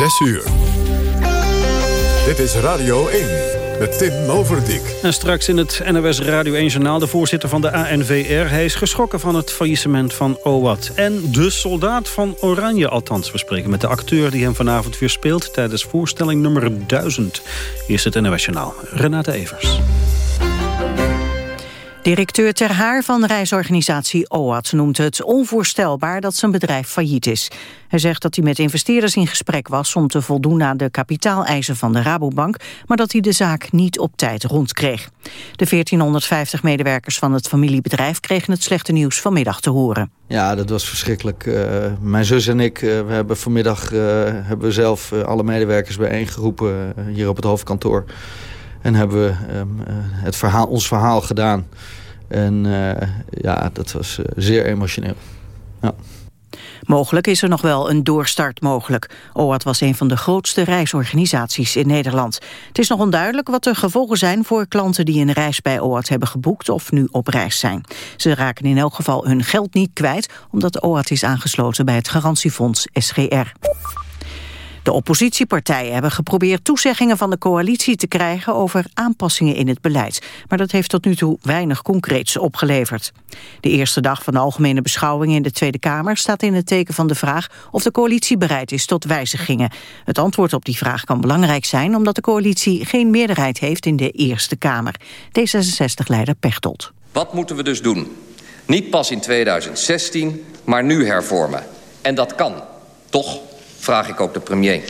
6 uur. Dit is Radio 1 met Tim Overdijk. En straks in het NOS Radio 1-journaal de voorzitter van de ANVR. Hij is geschrokken van het faillissement van OWAT. En de soldaat van Oranje, althans. We spreken met de acteur die hem vanavond weer speelt... tijdens voorstelling nummer 1000. Hier is het NOS-journaal. Renate Evers. Directeur Ter Haar van reisorganisatie OAT noemt het onvoorstelbaar dat zijn bedrijf failliet is. Hij zegt dat hij met investeerders in gesprek was om te voldoen aan de kapitaaleisen van de Rabobank, maar dat hij de zaak niet op tijd rondkreeg. De 1450 medewerkers van het familiebedrijf kregen het slechte nieuws vanmiddag te horen. Ja, dat was verschrikkelijk. Uh, mijn zus en ik uh, we hebben vanmiddag uh, hebben we zelf alle medewerkers bijeengeroepen hier op het hoofdkantoor. En hebben we um, het verhaal, ons verhaal gedaan. En uh, ja, dat was uh, zeer emotioneel. Ja. Mogelijk is er nog wel een doorstart mogelijk. OAT was een van de grootste reisorganisaties in Nederland. Het is nog onduidelijk wat de gevolgen zijn voor klanten die een reis bij OAT hebben geboekt of nu op reis zijn. Ze raken in elk geval hun geld niet kwijt omdat OAT is aangesloten bij het garantiefonds SGR. De oppositiepartijen hebben geprobeerd toezeggingen van de coalitie te krijgen over aanpassingen in het beleid. Maar dat heeft tot nu toe weinig concreets opgeleverd. De eerste dag van de algemene beschouwing in de Tweede Kamer staat in het teken van de vraag of de coalitie bereid is tot wijzigingen. Het antwoord op die vraag kan belangrijk zijn omdat de coalitie geen meerderheid heeft in de Eerste Kamer. D66-leider Pechtold. Wat moeten we dus doen? Niet pas in 2016, maar nu hervormen. En dat kan, toch? Vraag ik ook de premier.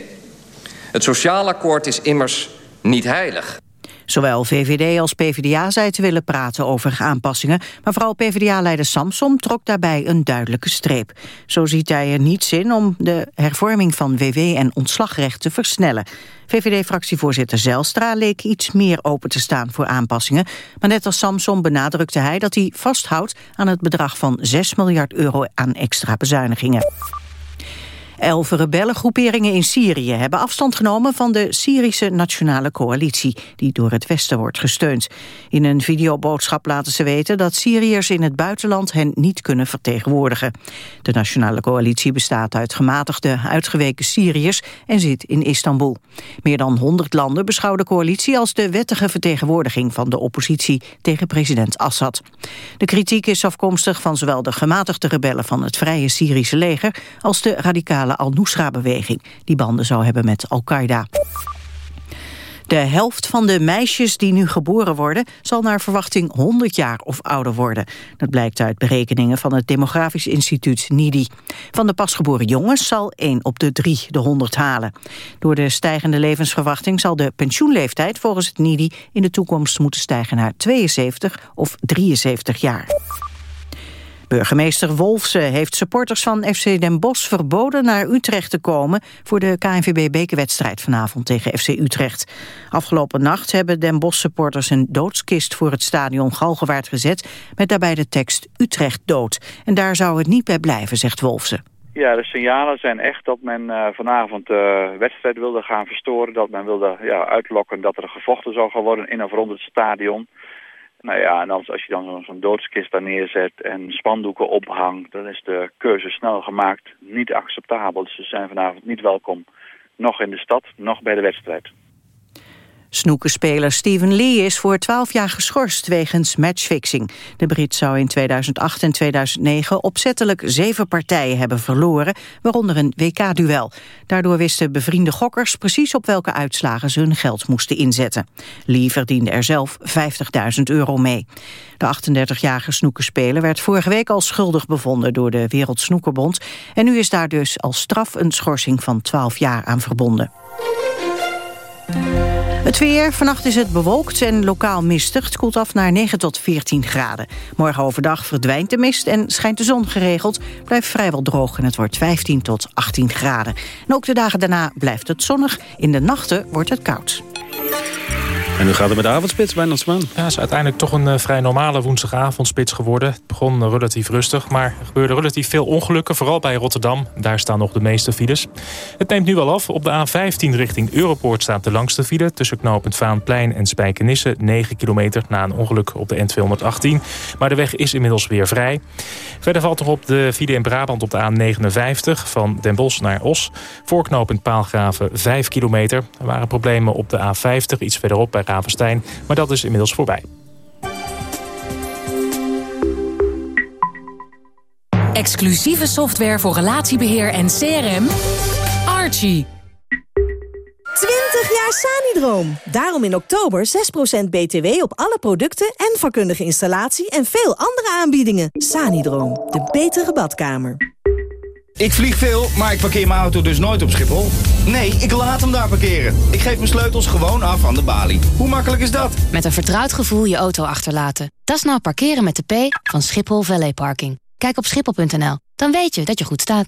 Het sociaal akkoord is immers niet heilig. Zowel VVD als PvdA zei te willen praten over aanpassingen... maar vooral PvdA-leider Samsom trok daarbij een duidelijke streep. Zo ziet hij er niets in om de hervorming van WW en ontslagrecht te versnellen. VVD-fractievoorzitter Zelstra leek iets meer open te staan voor aanpassingen... maar net als Samsom benadrukte hij dat hij vasthoudt aan het bedrag van 6 miljard euro aan extra bezuinigingen. Elf rebellengroeperingen in Syrië hebben afstand genomen van de Syrische Nationale Coalitie, die door het Westen wordt gesteund. In een videoboodschap laten ze weten dat Syriërs in het buitenland hen niet kunnen vertegenwoordigen. De Nationale Coalitie bestaat uit gematigde, uitgeweken Syriërs en zit in Istanbul. Meer dan 100 landen beschouwen de coalitie als de wettige vertegenwoordiging van de oppositie tegen president Assad. De kritiek is afkomstig van zowel de gematigde rebellen van het Vrije Syrische leger als de radicale al-Nusra-beweging... die banden zou hebben met Al-Qaeda. De helft van de meisjes die nu geboren worden... zal naar verwachting 100 jaar of ouder worden. Dat blijkt uit berekeningen van het Demografisch Instituut NIDI. Van de pasgeboren jongens zal 1 op de 3 de 100 halen. Door de stijgende levensverwachting zal de pensioenleeftijd... volgens het NIDI in de toekomst moeten stijgen naar 72 of 73 jaar. Burgemeester Wolfse heeft supporters van FC Den Bosch verboden naar Utrecht te komen voor de KNVB-bekerwedstrijd vanavond tegen FC Utrecht. Afgelopen nacht hebben Den Bosch supporters een doodskist voor het stadion Galgenwaard gezet met daarbij de tekst Utrecht dood. En daar zou het niet bij blijven, zegt Wolfse. Ja, de signalen zijn echt dat men uh, vanavond de wedstrijd wilde gaan verstoren. Dat men wilde ja, uitlokken dat er gevochten zou gaan worden in of rond het stadion. Nou ja, en als, als je dan zo'n doodskist daar neerzet en spandoeken ophangt... dan is de keuze snel gemaakt niet acceptabel. Dus ze zijn vanavond niet welkom, nog in de stad, nog bij de wedstrijd. Snoekenspeler Steven Lee is voor 12 jaar geschorst wegens matchfixing. De Brit zou in 2008 en 2009 opzettelijk zeven partijen hebben verloren, waaronder een WK-duel. Daardoor wisten bevriende gokkers precies op welke uitslagen ze hun geld moesten inzetten. Lee verdiende er zelf 50.000 euro mee. De 38-jarige snoekenspeler werd vorige week al schuldig bevonden door de Wereldsnoekerbond. En nu is daar dus als straf een schorsing van 12 jaar aan verbonden. Het weer, vannacht is het bewolkt en lokaal mistig. Het koelt af naar 9 tot 14 graden. Morgen overdag verdwijnt de mist en schijnt de zon geregeld. Blijft vrijwel droog en het wordt 15 tot 18 graden. En ook de dagen daarna blijft het zonnig. In de nachten wordt het koud. En nu gaat het met de avondspits bij Natsman. Ja, het is uiteindelijk toch een uh, vrij normale woensdagavondspits geworden. Het begon relatief rustig, maar er gebeurde relatief veel ongelukken. Vooral bij Rotterdam. Daar staan nog de meeste files. Het neemt nu wel af. Op de A15 richting Europoort staat de langste file. Tussen knooppunt Vaanplein en Spijkenisse. 9 kilometer na een ongeluk op de N218. Maar de weg is inmiddels weer vrij. Verder valt er op de file in Brabant op de A59 van Den Bosch naar Os. Voorknopend Paalgraven 5 kilometer. Er waren problemen op de A50 iets verderop bij Ravenstein. Maar dat is inmiddels voorbij. Exclusieve software voor relatiebeheer en CRM. Archie. 20 jaar Sanidroom. Daarom in oktober 6% BTW op alle producten en vakkundige installatie en veel andere aanbiedingen. Sanidroom, de betere badkamer. Ik vlieg veel, maar ik parkeer mijn auto dus nooit op Schiphol. Nee, ik laat hem daar parkeren. Ik geef mijn sleutels gewoon af aan de balie. Hoe makkelijk is dat? Met een vertrouwd gevoel je auto achterlaten. Dat is nou parkeren met de P van Schiphol Valley Parking. Kijk op schiphol.nl, dan weet je dat je goed staat.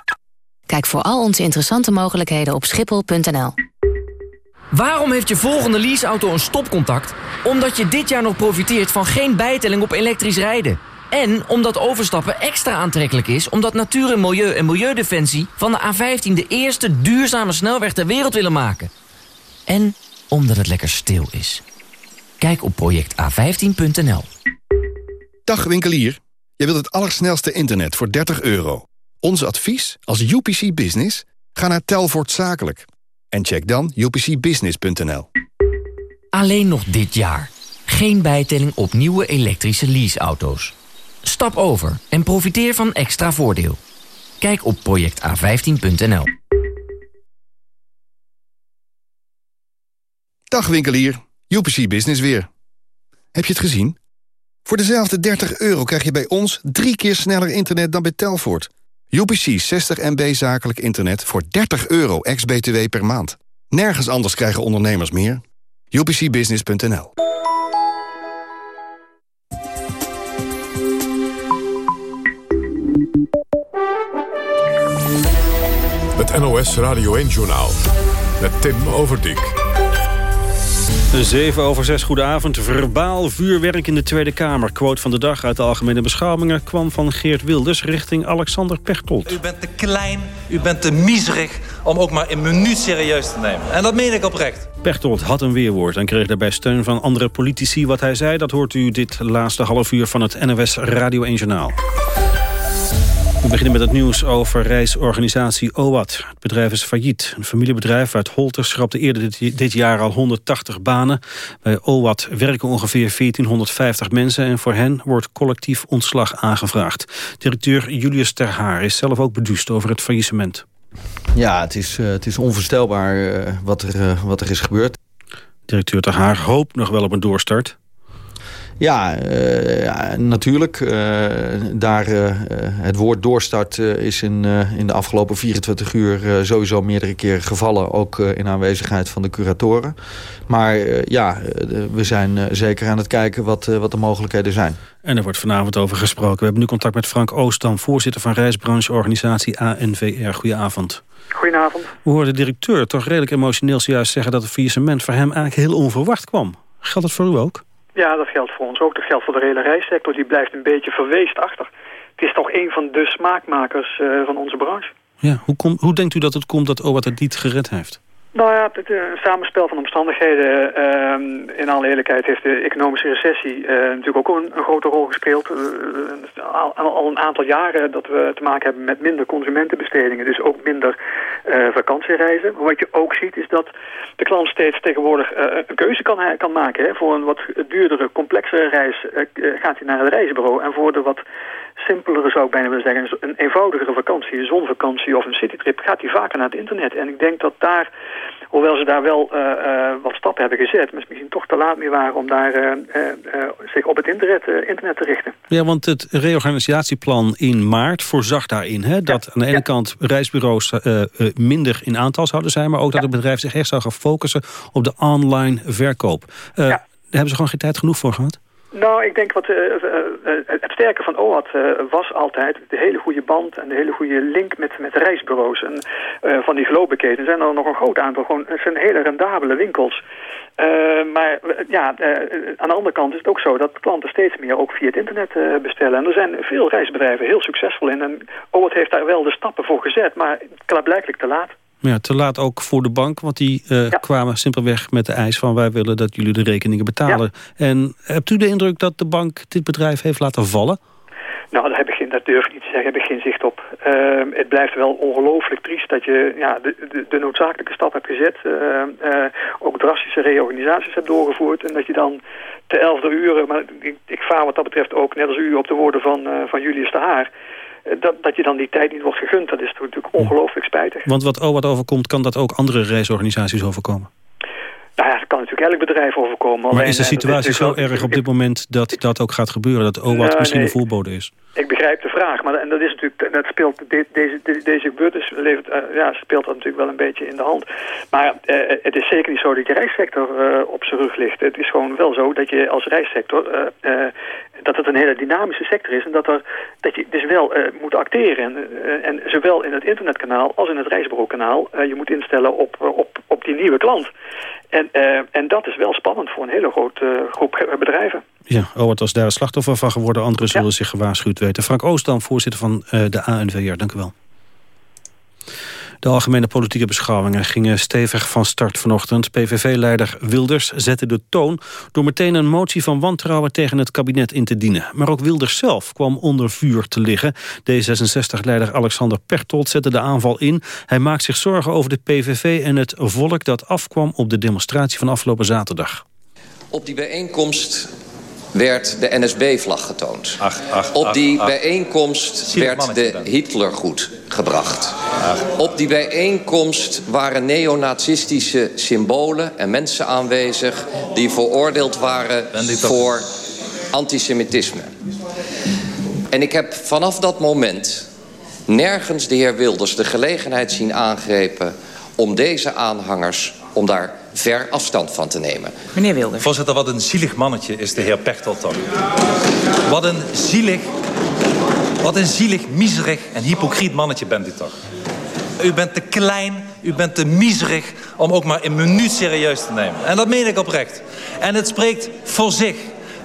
Kijk voor al onze interessante mogelijkheden op schiphol.nl. Waarom heeft je volgende leaseauto een stopcontact? Omdat je dit jaar nog profiteert van geen bijtelling op elektrisch rijden. En omdat overstappen extra aantrekkelijk is... omdat Natuur en Milieu en Milieudefensie van de A15... de eerste duurzame snelweg ter wereld willen maken. En omdat het lekker stil is. Kijk op projecta15.nl. Dag winkelier. Je wilt het allersnelste internet voor 30 euro. Ons advies als UPC Business? Ga naar Telvoort Zakelijk. En check dan upcbusiness.nl. Alleen nog dit jaar. Geen bijtelling op nieuwe elektrische leaseauto's. Stap over en profiteer van extra voordeel. Kijk op projecta15.nl. Dag winkelier, UPC Business weer. Heb je het gezien? Voor dezelfde 30 euro krijg je bij ons drie keer sneller internet dan bij Telfort. UPC 60 MB zakelijk internet voor 30 euro ex-BTW per maand. Nergens anders krijgen ondernemers meer. UPCbusiness.nl Het NOS Radio 1-journaal met Tim Overdijk. 7 over 6, goedenavond. Verbaal vuurwerk in de Tweede Kamer. Quote van de dag uit de Algemene Beschouwingen... kwam van Geert Wilders richting Alexander Pechtold. U bent te klein, u bent te miserig om ook maar een minuut serieus te nemen. En dat meen ik oprecht. Pechtold had een weerwoord en kreeg daarbij steun van andere politici. Wat hij zei, dat hoort u dit laatste half uur van het NOS Radio 1 Journaal. We beginnen met het nieuws over reisorganisatie OWAT. Het bedrijf is failliet. Een familiebedrijf uit Holter schrapte eerder dit, dit jaar al 180 banen. Bij OWAT werken ongeveer 1450 mensen... en voor hen wordt collectief ontslag aangevraagd. Directeur Julius Terhaar is zelf ook beduust over het faillissement. Ja, het is, uh, het is onvoorstelbaar uh, wat, er, uh, wat er is gebeurd. Directeur Terhaar hoopt nog wel op een doorstart. Ja, uh, ja natuurlijk. Uh, daar, uh, het woord doorstart is in, in de afgelopen 24 uur sowieso meerdere keren gevallen. Ook in aanwezigheid van de curatoren. Maar ja, we zijn zeker aan het kijken wat, wat de mogelijkheden zijn. En er wordt vanavond over gesproken. We hebben nu contact met Frank Oostam, voorzitter van reisbrancheorganisatie ANVR. Goedenavond. Goedenavond. We hoorden de directeur toch redelijk emotioneel zojuist zeggen dat het faillissement voor hem eigenlijk heel onverwacht kwam. Geldt dat voor u ook? Ja, dat geldt voor ons ook. Dat geldt voor de hele reissector. Die blijft een beetje verweest achter. Het is toch een van de smaakmakers uh, van onze branche. Ja, hoe, kom, hoe denkt u dat het komt dat OWAT het niet gered heeft? Nou ja, het een samenspel van omstandigheden. Uh, in alle eerlijkheid heeft de economische recessie uh, natuurlijk ook een, een, grote rol gespeeld. Uh, al, al, een aantal jaren dat we te maken hebben met minder consumentenbestedingen. Dus ook minder vakantiereizen. Wat je ook ziet is dat de klant steeds tegenwoordig een keuze kan, kan maken. Hè. Voor een wat duurdere, complexere reis gaat hij naar het reisbureau. En voor de wat simpelere zou ik bijna willen zeggen, een eenvoudigere vakantie, een zonvakantie of een citytrip, gaat hij vaker naar het internet. En ik denk dat daar hoewel ze daar wel wat stappen hebben gezet, misschien toch te laat meer waren om daar zich op het internet, internet te richten. Ja, want het reorganisatieplan in maart voorzag daarin hè, dat aan de ene kant reisbureaus minder in aantal zouden zijn, maar ook dat het bedrijf zich echt zou gaan focussen op de online verkoop. Daar hebben ze gewoon geen tijd genoeg voor gehad? Nou, ik denk wat uh, het sterke van OAT was altijd de hele goede band en de hele goede link met, met reisbureaus. En van die geloofbeketen zijn er nog een groot aantal. Gewoon, het zijn hele rendabele winkels. maar ja, aan de andere kant is het ook zo dat klanten steeds meer ook via het internet bestellen. En er zijn veel reisbedrijven heel succesvol in. En OAT heeft daar wel de stappen voor gezet, maar blijkbaar te laat. Ja, te laat ook voor de bank, want die uh, kwamen simpelweg met de eis van... wij willen dat jullie de rekeningen betalen. En hebt u de indruk dat de bank dit bedrijf heeft laten vallen? Nou, daar heb ik geen, dat durf ik niet te zeggen, heb ik geen zicht op. Uh, het blijft wel ongelooflijk triest dat je ja, de, de, de noodzakelijke stap hebt gezet. Uh, ook drastische reorganisaties hebt doorgevoerd. En dat je dan te elfde uren, maar ik, ik vaar wat dat betreft ook net als u op de woorden van, van Julius de Haar... Eh, dat, dat je dan die tijd niet wordt gegund. Dat is natuurlijk ongelooflijk spijtig. Want wat OWAT overkomt, kan dat ook andere reisorganisaties overkomen? Nou ja, dat kan natuurlijk elk bedrijf overkomen. Maar is de eh, situatie zo erg op dit moment dat dat ook gaat gebeuren? Dat OWAT misschien een voorbode is? Ik begrijp de vraag, maar en dat is natuurlijk, dat speelt deze, deze, deze gebeurtenis levert, uh, ja, speelt dat natuurlijk wel een beetje in de hand. Maar uh, het is zeker niet zo dat je reissector uh, op zijn rug ligt. Het is gewoon wel zo dat je als reissector dat het een hele dynamische sector is en dat, er, dat je dus wel moet acteren. En, en zowel in het internetkanaal als in het reisbureaukanaal je moet instellen op, op, op die nieuwe klant. En, en dat is wel spannend voor een hele grote groep bedrijven. Ja, Owert was daar slachtoffer van geworden. Anderen zullen zich gewaarschuwd weten. Frank Oostdam, voorzitter van uh, de ANVR. Dank u wel. De algemene politieke beschouwingen gingen stevig van start vanochtend. PVV-leider Wilders zette de toon door meteen een motie van wantrouwen tegen het kabinet in te dienen. Maar ook Wilders zelf kwam onder vuur te liggen. D66-leider Alexander Pechtold zette de aanval in. Hij maakt zich zorgen over de PVV en het volk dat afkwam op de demonstratie van afgelopen zaterdag. Op die bijeenkomst werd de NSB-vlag getoond. Ach, ach, Op die ach, bijeenkomst werd de Hitlergoed gebracht. Op die bijeenkomst waren neonazistische symbolen en mensen aanwezig... die veroordeeld waren voor antisemitisme. En ik heb vanaf dat moment nergens de heer Wilders de gelegenheid zien aangrepen... om deze aanhangers, om daar ver afstand van te nemen. Meneer Wilder. Voorzitter, wat een zielig mannetje is de heer Pechtold toch. Wat een zielig, wat een zielig, miserig en hypocriet mannetje bent u toch. U bent te klein, u bent te miserig om ook maar een minuut serieus te nemen. En dat meen ik oprecht. En het spreekt voor zich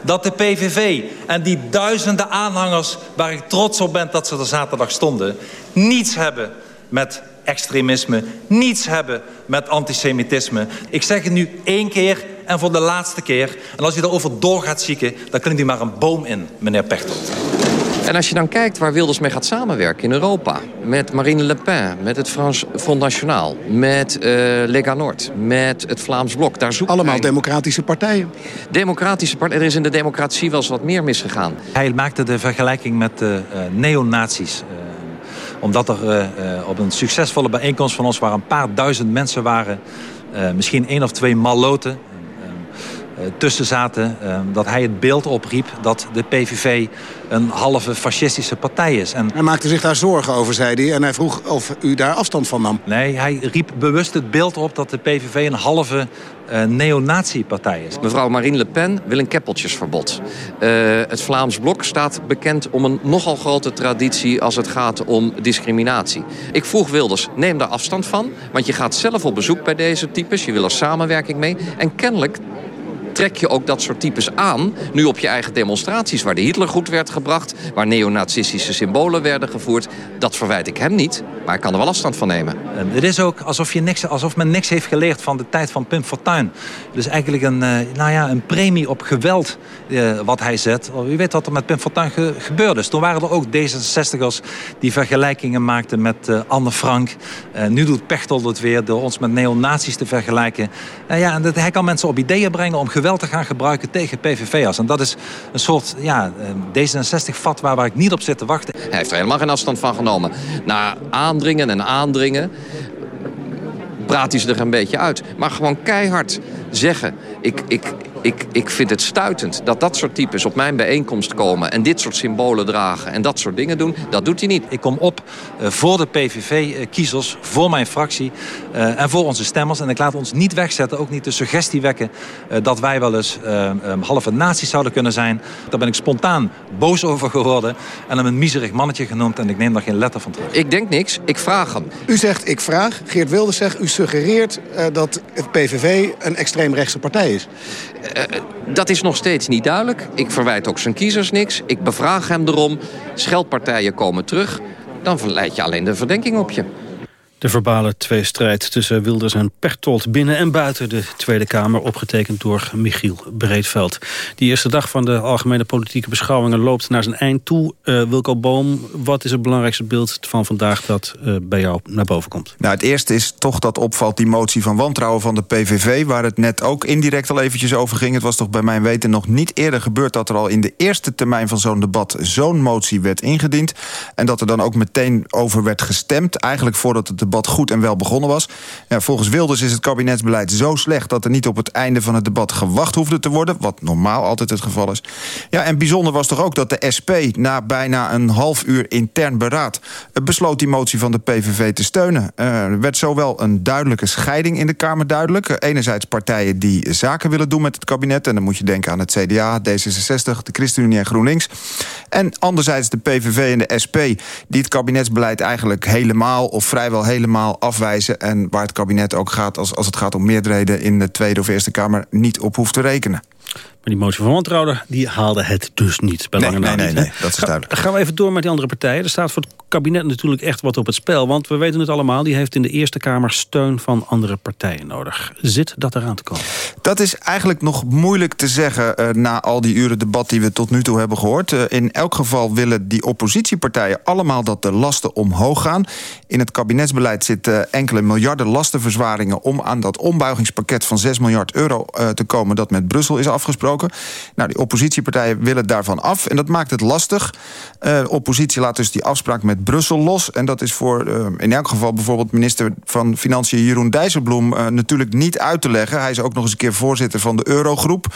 dat de PVV en die duizenden aanhangers... waar ik trots op ben dat ze er zaterdag stonden... niets hebben met extremisme niets hebben met antisemitisme. Ik zeg het nu één keer en voor de laatste keer. En als u daarover door gaat zieken, dan klimt u maar een boom in, meneer Pechtold. En als je dan kijkt waar Wilders mee gaat samenwerken in Europa... met Marine Le Pen, met het Frans Front National... met uh, Lega Nord, met het Vlaams Blok... Daar zoekt Allemaal democratische partijen. Democratische partijen. Er is in de democratie wel eens wat meer misgegaan. Hij maakte de vergelijking met de uh, neonazies... Uh, omdat er uh, op een succesvolle bijeenkomst van ons... waar een paar duizend mensen waren... Uh, misschien één of twee malloten tussen zaten... dat hij het beeld opriep dat de PVV een halve fascistische partij is. En hij maakte zich daar zorgen over, zei hij. En hij vroeg of u daar afstand van nam. Nee, hij riep bewust het beeld op dat de PVV een halve uh, neonazi-partij is. Mevrouw Marine Le Pen wil een keppeltjesverbod. Uh, het Vlaams Blok staat bekend om een nogal grote traditie... als het gaat om discriminatie. Ik vroeg Wilders, neem daar afstand van. Want je gaat zelf op bezoek bij deze types. Je wil er samenwerking mee. En kennelijk trek je ook dat soort types aan... nu op je eigen demonstraties waar de Hitlergoed werd gebracht... waar neonazistische symbolen werden gevoerd. Dat verwijt ik hem niet, maar ik kan er wel afstand van nemen. En het is ook alsof, je niks, alsof men niks heeft geleerd van de tijd van Pim Fortuyn. Dus eigenlijk een, uh, nou ja, een premie op geweld uh, wat hij zet. U weet wat er met Pim Fortuyn ge gebeurde. Dus toen waren er ook D66'ers die vergelijkingen maakten met uh, Anne Frank. nu doet Pechtold het weer door ons met neonazis te vergelijken. ja, en dat, hij kan mensen op ideeën brengen om geweld te gaan gebruiken tegen PVV'ers. En dat is een soort ja, D66-vat waar, waar ik niet op zit te wachten. Hij heeft er helemaal geen afstand van genomen. Na aandringen en aandringen praat hij ze er een beetje uit. Maar gewoon keihard zeggen, ik, ik, ik, ik vind het stuitend dat dat soort types op mijn bijeenkomst komen... en dit soort symbolen dragen en dat soort dingen doen. Dat doet hij niet. Ik kom op uh, voor de PVV-kiezers, voor mijn fractie uh, en voor onze stemmers. En ik laat ons niet wegzetten, ook niet de suggestie wekken... Uh, dat wij wel eens um, halve naties zouden kunnen zijn. Daar ben ik spontaan boos over geworden en hem een miserig mannetje genoemd... en ik neem daar geen letter van terug. Ik denk niks, ik vraag hem. U zegt ik vraag, Geert Wilders zegt... u suggereert dat het PVV een extreemrechtse partij is. Uh, dat is nog steeds niet duidelijk. Ik verwijt ook zijn kiezers niks. Ik bevraag hem erom. Scheldpartijen komen terug. Dan verleid je alleen de verdenking op je. De verbale tweestrijd tussen Wilders en Pechtold binnen en buiten de Tweede Kamer... opgetekend door Michiel Breedveld. Die eerste dag van de algemene politieke beschouwingen loopt naar zijn eind toe. Uh, Wilco Boom, wat is het belangrijkste beeld van vandaag dat uh, bij jou naar boven komt? Nou, het eerste is toch dat opvalt die motie van wantrouwen van de PVV... waar het net ook indirect al eventjes over ging. Het was toch bij mijn weten nog niet eerder gebeurd... dat er al in de eerste termijn van zo'n debat zo'n motie werd ingediend. En dat er dan ook meteen over werd gestemd. Eigenlijk voordat het debat goed en wel begonnen was. Volgens Wilders is het kabinetsbeleid zo slecht... dat er niet op het einde van het debat gewacht hoefde te worden... wat normaal altijd het geval is. Ja, en bijzonder was toch ook dat de SP na bijna een half uur intern beraad... besloot die motie van de PVV te steunen. Uh, er werd zowel een duidelijke scheiding in de Kamer duidelijk. Enerzijds partijen die zaken willen doen met het kabinet... en dan moet je denken aan het CDA, D66, de ChristenUnie en GroenLinks. En anderzijds de PVV en de SP... die het kabinetsbeleid eigenlijk helemaal of vrijwel helemaal afwijzen... en waar het kabinet ook gaat als, als het gaat om meerderheden... in de Tweede of Eerste Kamer niet op hoeft te rekenen. Maar die motie van wantrouwen die haalde het dus niet. Bij nee, lange nee, nee, niet, nee, dat is duidelijk. Gaan we even door met die andere partijen. Er staat voor het kabinet natuurlijk echt wat op het spel. Want we weten het allemaal, die heeft in de Eerste Kamer steun van andere partijen nodig. Zit dat eraan te komen? Dat is eigenlijk nog moeilijk te zeggen uh, na al die uren debat die we tot nu toe hebben gehoord. Uh, in elk geval willen die oppositiepartijen allemaal dat de lasten omhoog gaan. In het kabinetsbeleid zitten enkele miljarden lastenverzwaringen om aan dat ombuigingspakket van 6 miljard euro uh, te komen dat met Brussel is afgesproken. Nou, die oppositiepartijen willen daarvan af en dat maakt het lastig. Uh, oppositie laat dus die afspraak met Brussel los. En dat is voor uh, in elk geval bijvoorbeeld minister van Financiën Jeroen Dijsselbloem uh, natuurlijk niet uit te leggen. Hij is ook nog eens een keer voorzitter van de Eurogroep.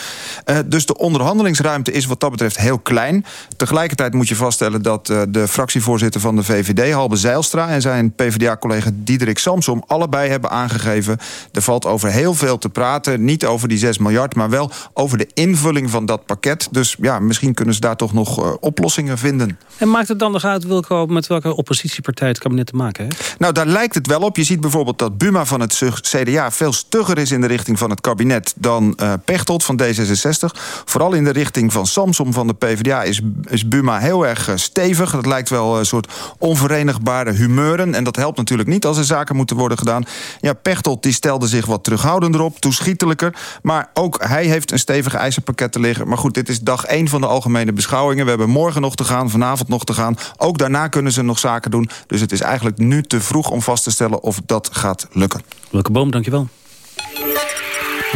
Dus de onderhandelingsruimte is wat dat betreft heel klein. Tegelijkertijd moet je vaststellen dat de fractievoorzitter van de VVD, Halbe Zijlstra, en zijn PvdA-collega Diederik Samsom allebei hebben aangegeven. Er valt over heel veel te praten. Niet over die 6 miljard, maar wel over de invulling van dat pakket. Dus ja, misschien kunnen ze daar toch nog uh, oplossingen vinden. En maakt het dan nog uit Wilco, met welke oppositiepartij het kabinet te maken heeft? Nou, daar lijkt het wel op. Je ziet bijvoorbeeld dat Buma van het CDA veel stugger is in de richting van het kabinet dan uh, Pechtold van D66. Vooral in de richting van Samsom van de PvdA is, is Buma heel erg uh, stevig. Dat lijkt wel een soort onverenigbare humeuren. En dat helpt natuurlijk niet als er zaken moeten worden gedaan. Ja, Pechtold die stelde zich wat terughoudender op, toeschietelijker. Maar ook hij heeft een stevig eisenpakket te liggen. Maar goed, dit is dag 1 van de algemene beschouwingen. We hebben morgen nog te gaan, vanavond nog te gaan. Ook daarna kunnen ze nog zaken doen. Dus het is eigenlijk nu te vroeg om vast te stellen of dat gaat lukken. Welke boom, dankjewel.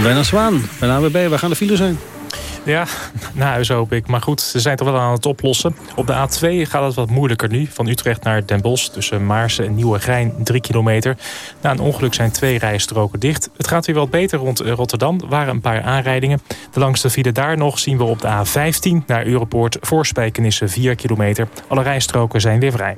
Bijna Zwaan, bij de AWB, waar gaan de files zijn? Ja, naar huis hoop ik. Maar goed, ze zijn toch wel aan het oplossen. Op de A2 gaat het wat moeilijker nu. Van Utrecht naar Den Bosch tussen Maarsen en Nieuwegein 3 kilometer. Na een ongeluk zijn twee rijstroken dicht. Het gaat weer wat beter rond Rotterdam. Er waren een paar aanrijdingen. De langste file daar nog zien we op de A15 naar Europoort. Voor Spijkenissen 4 kilometer. Alle rijstroken zijn weer vrij.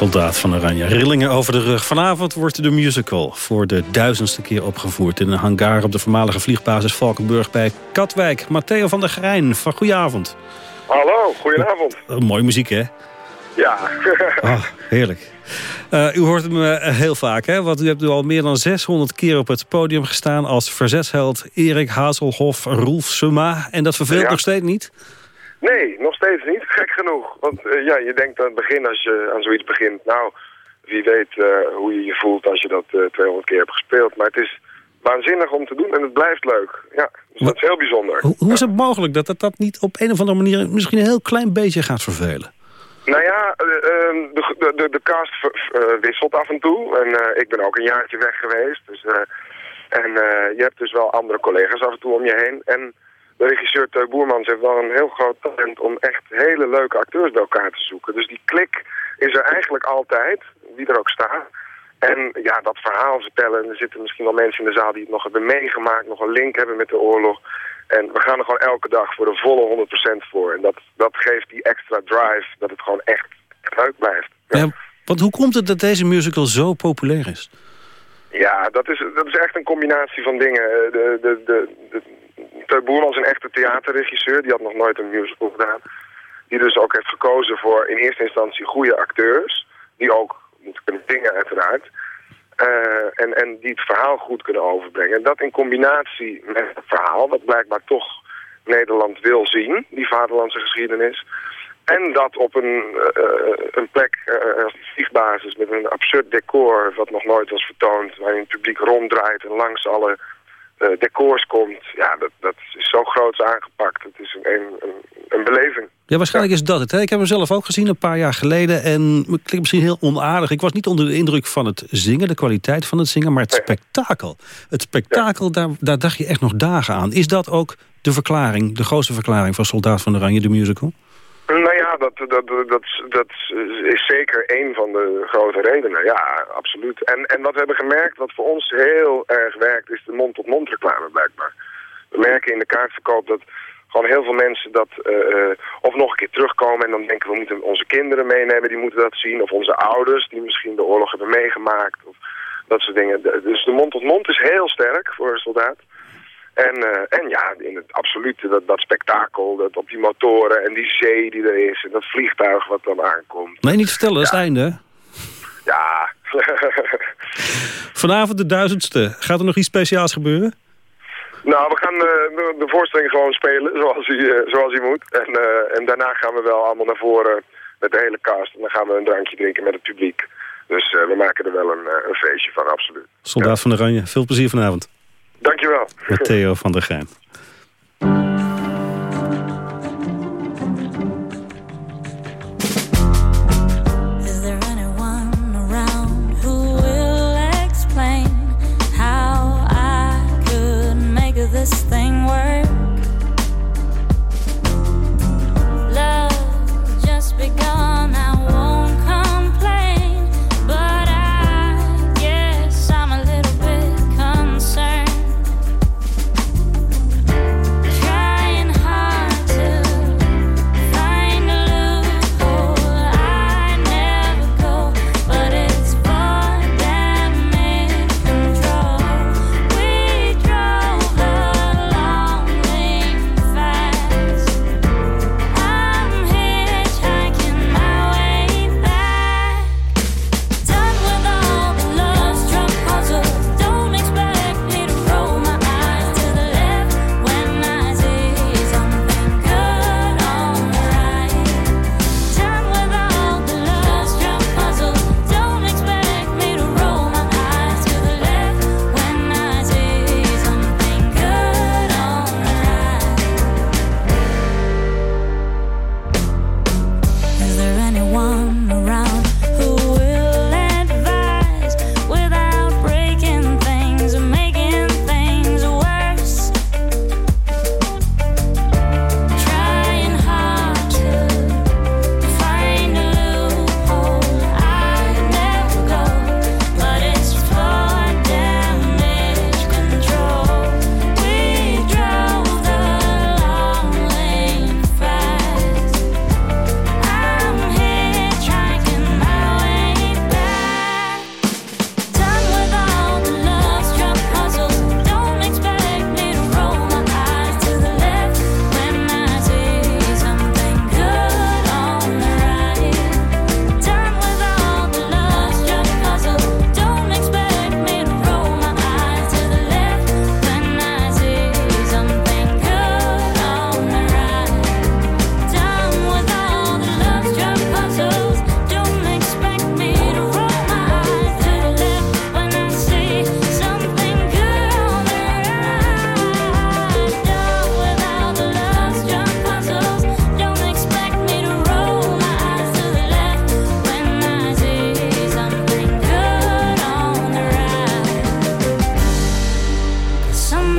Soldaat van Oranje. Rillingen over de rug. Vanavond wordt de musical voor de duizendste keer opgevoerd... in een hangar op de voormalige vliegbasis Valkenburg bij Katwijk. Matteo van der Grijn, van goedenavond. Hallo, goedenavond. Uh, mooie muziek, hè? Ja. oh, heerlijk. Uh, u hoort hem uh, heel vaak, hè? Want u hebt nu al meer dan 600 keer op het podium gestaan... als verzetsheld Erik Hazelhoff, Roelf Summa. En dat verveelt ja. nog steeds niet? Nee, nog steeds niet. Gek genoeg. Want uh, ja, je denkt aan het begin, als je aan zoiets begint... nou, wie weet uh, hoe je je voelt als je dat uh, 200 keer hebt gespeeld. Maar het is waanzinnig om te doen en het blijft leuk. Ja, dus dat is heel bijzonder. Hoe, hoe is het mogelijk dat het dat niet op een of andere manier... misschien een heel klein beetje gaat vervelen? Nou ja, de, de, de, de cast wisselt af en toe. En ik ben ook een jaartje weg geweest. Dus, en je hebt dus wel andere collega's af en toe om je heen. En de regisseur Teu Boermans heeft wel een heel groot talent om echt hele leuke acteurs bij elkaar te zoeken. Dus die klik is er eigenlijk altijd, wie er ook staat. En ja, dat verhaal vertellen. Er zitten misschien wel mensen in de zaal die het nog hebben meegemaakt, nog een link hebben met de oorlog. En we gaan er gewoon elke dag voor de volle 100% voor. En dat, dat geeft die extra drive dat het gewoon echt, leuk blijft. Ja. want hoe komt het dat deze musical zo populair is? Ja, dat is, dat is echt een combinatie van dingen. De, de, de, de, Teun Boerman is een echte theaterregisseur. Die had nog nooit een musical gedaan. Die dus ook heeft gekozen voor in eerste instantie goede acteurs. Die ook moeten kunnen zingen uiteraard. Uh, en, en die het verhaal goed kunnen overbrengen. En dat in combinatie met het verhaal, wat blijkbaar toch Nederland wil zien, die vaderlandse geschiedenis. En dat op een, uh, een plek uh, als vliegbasis met een absurd decor wat nog nooit was vertoond. Waarin het publiek ronddraait en langs alle decors komt. Ja, dat, dat is zo groots aangepakt. Het is een, een, een beleving. Ja, waarschijnlijk is dat het. Hè? Ik heb hem zelf ook gezien een paar jaar geleden. En het klinkt misschien heel onaardig. Ik was niet onder de indruk van het zingen, de kwaliteit van het zingen. Maar het spektakel. Het spektakel, daar, daar dacht je echt nog dagen aan. Is dat ook de verklaring, de grootste verklaring van Soldaat van Oranje, de musical? Ja, dat, dat, dat, dat is zeker een van de grote redenen. Ja, absoluut. En, en wat we hebben gemerkt, wat voor ons heel erg werkt, is de mond-tot-mond reclame blijkbaar. We merken in de kaartverkoop dat gewoon heel veel mensen dat uh, of nog een keer terugkomen en dan denken we moeten onze kinderen meenemen, die moeten dat zien. Of onze ouders die misschien de oorlog hebben meegemaakt. Of dat soort dingen. Dus de mond-tot-mond is heel sterk voor een soldaat. En, uh, en ja, in het absolute, dat, dat spektakel, dat op die motoren en die zee die er is... en dat vliegtuig wat dan aankomt. Nee, niet vertellen, dat is het einde. Ja. Vanavond de duizendste. Gaat er nog iets speciaals gebeuren? Nou, we gaan uh, de, de, voorstelling gewoon spelen zoals hij, uh, zoals hij moet. En, uh, en daarna gaan we wel allemaal naar voren met de hele cast. En dan gaan we een drankje drinken met het publiek. Dus we maken er wel een, een feestje van, absoluut. Soldaat ja. van Oranje, veel plezier vanavond. Dankjewel. Met Theo van der Geijn. this thing work.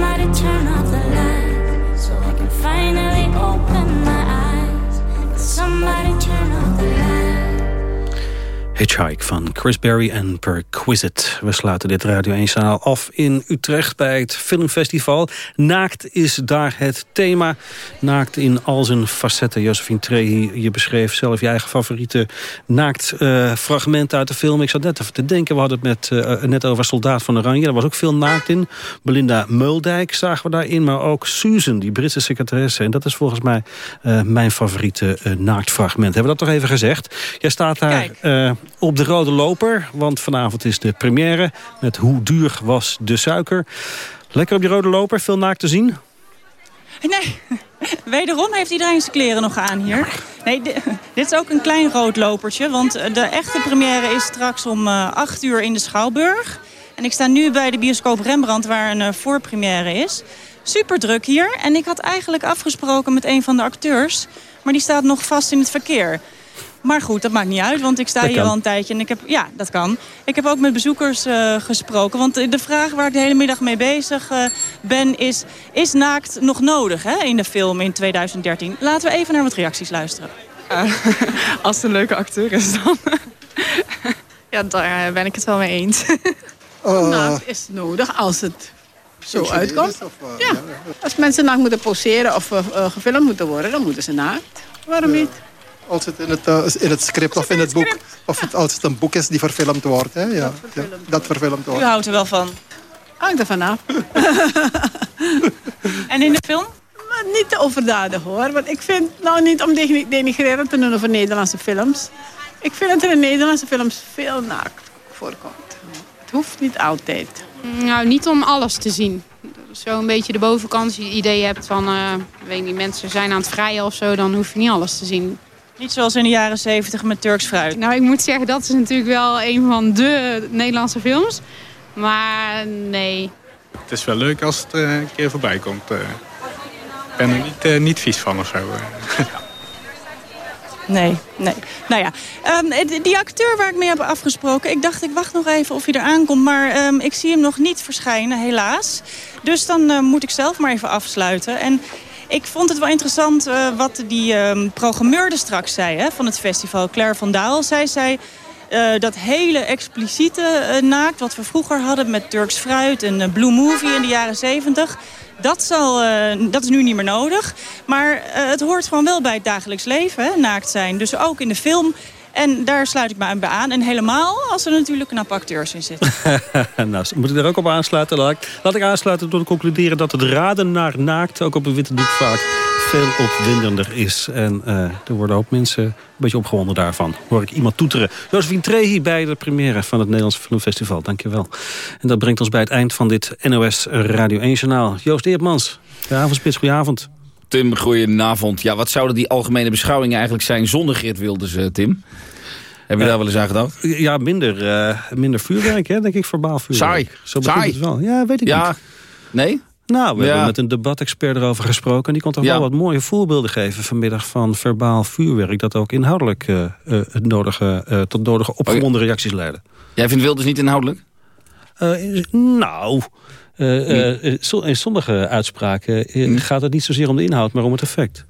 somebody turn off the lights so I can finally open my eyes? Somebody turn off the? Hitchhike van Chris Berry en Perquisite. We sluiten dit Radio 1-journaal af in Utrecht bij het filmfestival. Naakt is daar het thema. Naakt in al zijn facetten. Josephine Trehi, je beschreef zelf je eigen favoriete naakt uh, fragment uit de film. Ik zat net even te denken, we hadden het met, uh, net over Soldaat van Oranje. Daar was ook veel naakt in. Belinda Muldijk zagen we daarin, maar ook Susan, die Britse secretaresse. En dat is volgens mij uh, mijn favoriete naaktfragment. Hebben we dat toch even gezegd? Jij staat daar op de rode loper, want vanavond is de première... met Hoe duur was de suiker. Lekker op die rode loper, veel naakt te zien? Nee, wederom heeft iedereen zijn kleren nog aan hier. Nee, dit is ook een klein rood lopertje, want de echte première is straks om 8 uur in de Schouwburg. En ik sta nu bij de bioscoop Rembrandt, waar een voorpremière is. Super druk hier. En ik had eigenlijk afgesproken met een van de acteurs... maar die staat nog vast in het verkeer. Maar goed, dat maakt niet uit, want ik sta hier al een tijdje. En ik heb, ja, dat kan. Ik heb ook met bezoekers uh, gesproken. Want de vraag waar ik de hele middag mee bezig uh, ben is... is naakt nog nodig hè, in de film in 2013? Laten we even naar wat reacties luisteren. Uh, als het een leuke acteur is dan. ja, daar ben ik het wel mee eens. naakt is nodig als het zo uitkomt. ja. Als mensen naakt moeten poseren of gefilmd moeten worden, dan moeten ze naakt. Waarom niet? Als het in het, uh, in het script of in het boek. Of het, als het een boek is die verfilmd wordt. Hè? Ja, dat, verfilmd. Ja, dat verfilmd wordt. U houdt er wel van? Hangt er vanaf. en in de film? Maar niet te overdadig hoor. Want ik vind, nou niet om denigrerend te doen over Nederlandse films. Ik vind dat er in Nederlandse films veel naakt voorkomt. Het hoeft niet altijd. Nou, niet om alles te zien. Zo een beetje de bovenkant, als je het idee hebt van... Uh, weet niet, mensen zijn aan het vrijen of zo... dan hoef je niet alles te zien. Niet zoals in de jaren 70 met Turks fruit. Nou, ik moet zeggen, dat is natuurlijk wel een van de Nederlandse films. Maar nee. Het is wel leuk als het uh, een keer voorbij komt. Uh, ik ben er niet, uh, niet vies van of zo. Nee, nee. Nou ja, um, die acteur waar ik mee heb afgesproken... ik dacht, ik wacht nog even of hij er aankomt... maar um, ik zie hem nog niet verschijnen, helaas. Dus dan uh, moet ik zelf maar even afsluiten. En ik vond het wel interessant uh, wat die uh, programmeur er straks zei hè, van het festival. Claire van Daal. Zij zei uh, dat hele expliciete uh, naakt wat we vroeger hadden met Turks fruit en Blue Movie in de jaren 70. Dat, zal, dat is nu niet meer nodig. Maar het hoort gewoon wel bij het dagelijks leven, naakt zijn. Dus ook in de film en daar sluit ik me bij aan. En helemaal als er natuurlijk knappe acteurs in zitten. nou, moet ik er ook op aansluiten? Laat ik, laat ik aansluiten door te concluderen dat het raden naar naakt... ook op een witte doek vaak veel opwindender is. En uh, er worden ook mensen een beetje opgewonden daarvan. Hoor ik iemand toeteren. Josephine Trehi bij de première van het Nederlandse Filmfestival. Dankjewel. En dat brengt ons bij het eind van dit NOS Radio 1-journaal. Joost Eertmans, de avondspits, goedenavond. Tim, goedenavond. Ja, wat zouden die algemene beschouwingen eigenlijk zijn zonder Geert Wilders, uh, Tim? Heb je daar wel eens aan gedacht? Ja, minder, uh, minder vuurwerk, hè, denk ik, verbaal vuurwerk. Saai. Zo begint het wel. Ja, weet ik ja. niet. Nee? Nou, we ja. hebben met een debatexpert erover gesproken. En die kon toch ja. wel wat mooie voorbeelden geven vanmiddag van verbaal vuurwerk. Dat ook inhoudelijk uh, uh, het nodige, tot nodige opgewonden reacties leidde. Jij vindt Wilders niet inhoudelijk? nou, in sommige uitspraken uh, gaat het niet zozeer om de inhoud, maar om het effect.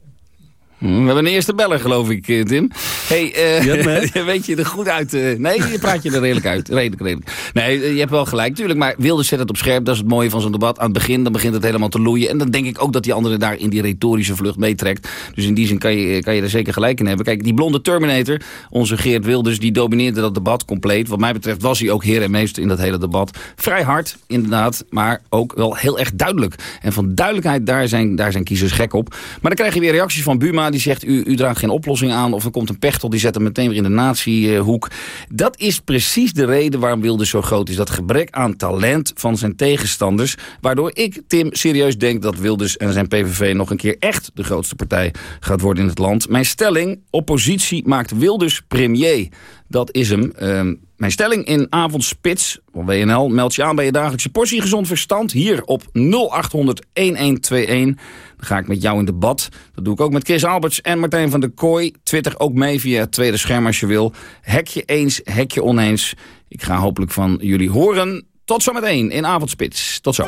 We hebben een eerste beller, geloof ik, Tim. Hey, uh, weet je er goed uit? Uh, nee, je praat je er redelijk uit. Redelijk, redelijk. Nee, je hebt wel gelijk, natuurlijk. Maar Wilders zet het op scherp. Dat is het mooie van zo'n debat. Aan het begin, dan begint het helemaal te loeien. En dan denk ik ook dat die andere daar in die retorische vlucht meetrekt. Dus in die zin kan je, kan je er zeker gelijk in hebben. Kijk, die blonde Terminator, onze Geert Wilders, die domineerde dat debat compleet. Wat mij betreft was hij ook heer en meester in dat hele debat. Vrij hard, inderdaad. Maar ook wel heel erg duidelijk. En van duidelijkheid, daar zijn, daar zijn kiezers gek op. Maar dan krijg je weer reacties van Buma die zegt... U, u draagt geen oplossing aan of er komt een pechtel... die zet hem meteen weer in de natiehoek. Dat is precies de reden waarom Wilders zo groot is. Dat gebrek aan talent van zijn tegenstanders. Waardoor ik, Tim, serieus denk dat Wilders en zijn PVV... nog een keer echt de grootste partij gaat worden in het land. Mijn stelling, oppositie maakt Wilders premier. Dat is hem. Uh, mijn stelling in Avondspits van WNL. Meld je aan bij je dagelijkse portie gezond verstand. Hier op 0800 1121. Dan ga ik met jou in debat. Dat doe ik ook met Chris Alberts en Martijn van der Kooi. Twitter ook mee via het tweede scherm als je wil. Hek je eens, hek je oneens. Ik ga hopelijk van jullie horen. Tot zometeen in Avondspits. Tot zo.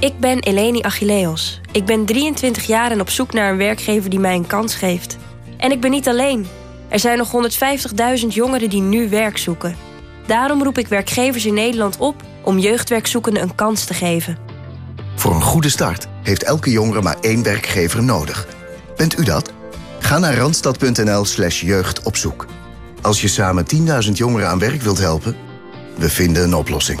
Ik ben Eleni Achilleos. Ik ben 23 jaar en op zoek naar een werkgever die mij een kans geeft. En ik ben niet alleen. Er zijn nog 150.000 jongeren die nu werk zoeken. Daarom roep ik werkgevers in Nederland op om jeugdwerkzoekenden een kans te geven. Voor een goede start heeft elke jongere maar één werkgever nodig. Bent u dat? Ga naar randstad.nl slash jeugdopzoek. Als je samen 10.000 jongeren aan werk wilt helpen, we vinden een oplossing.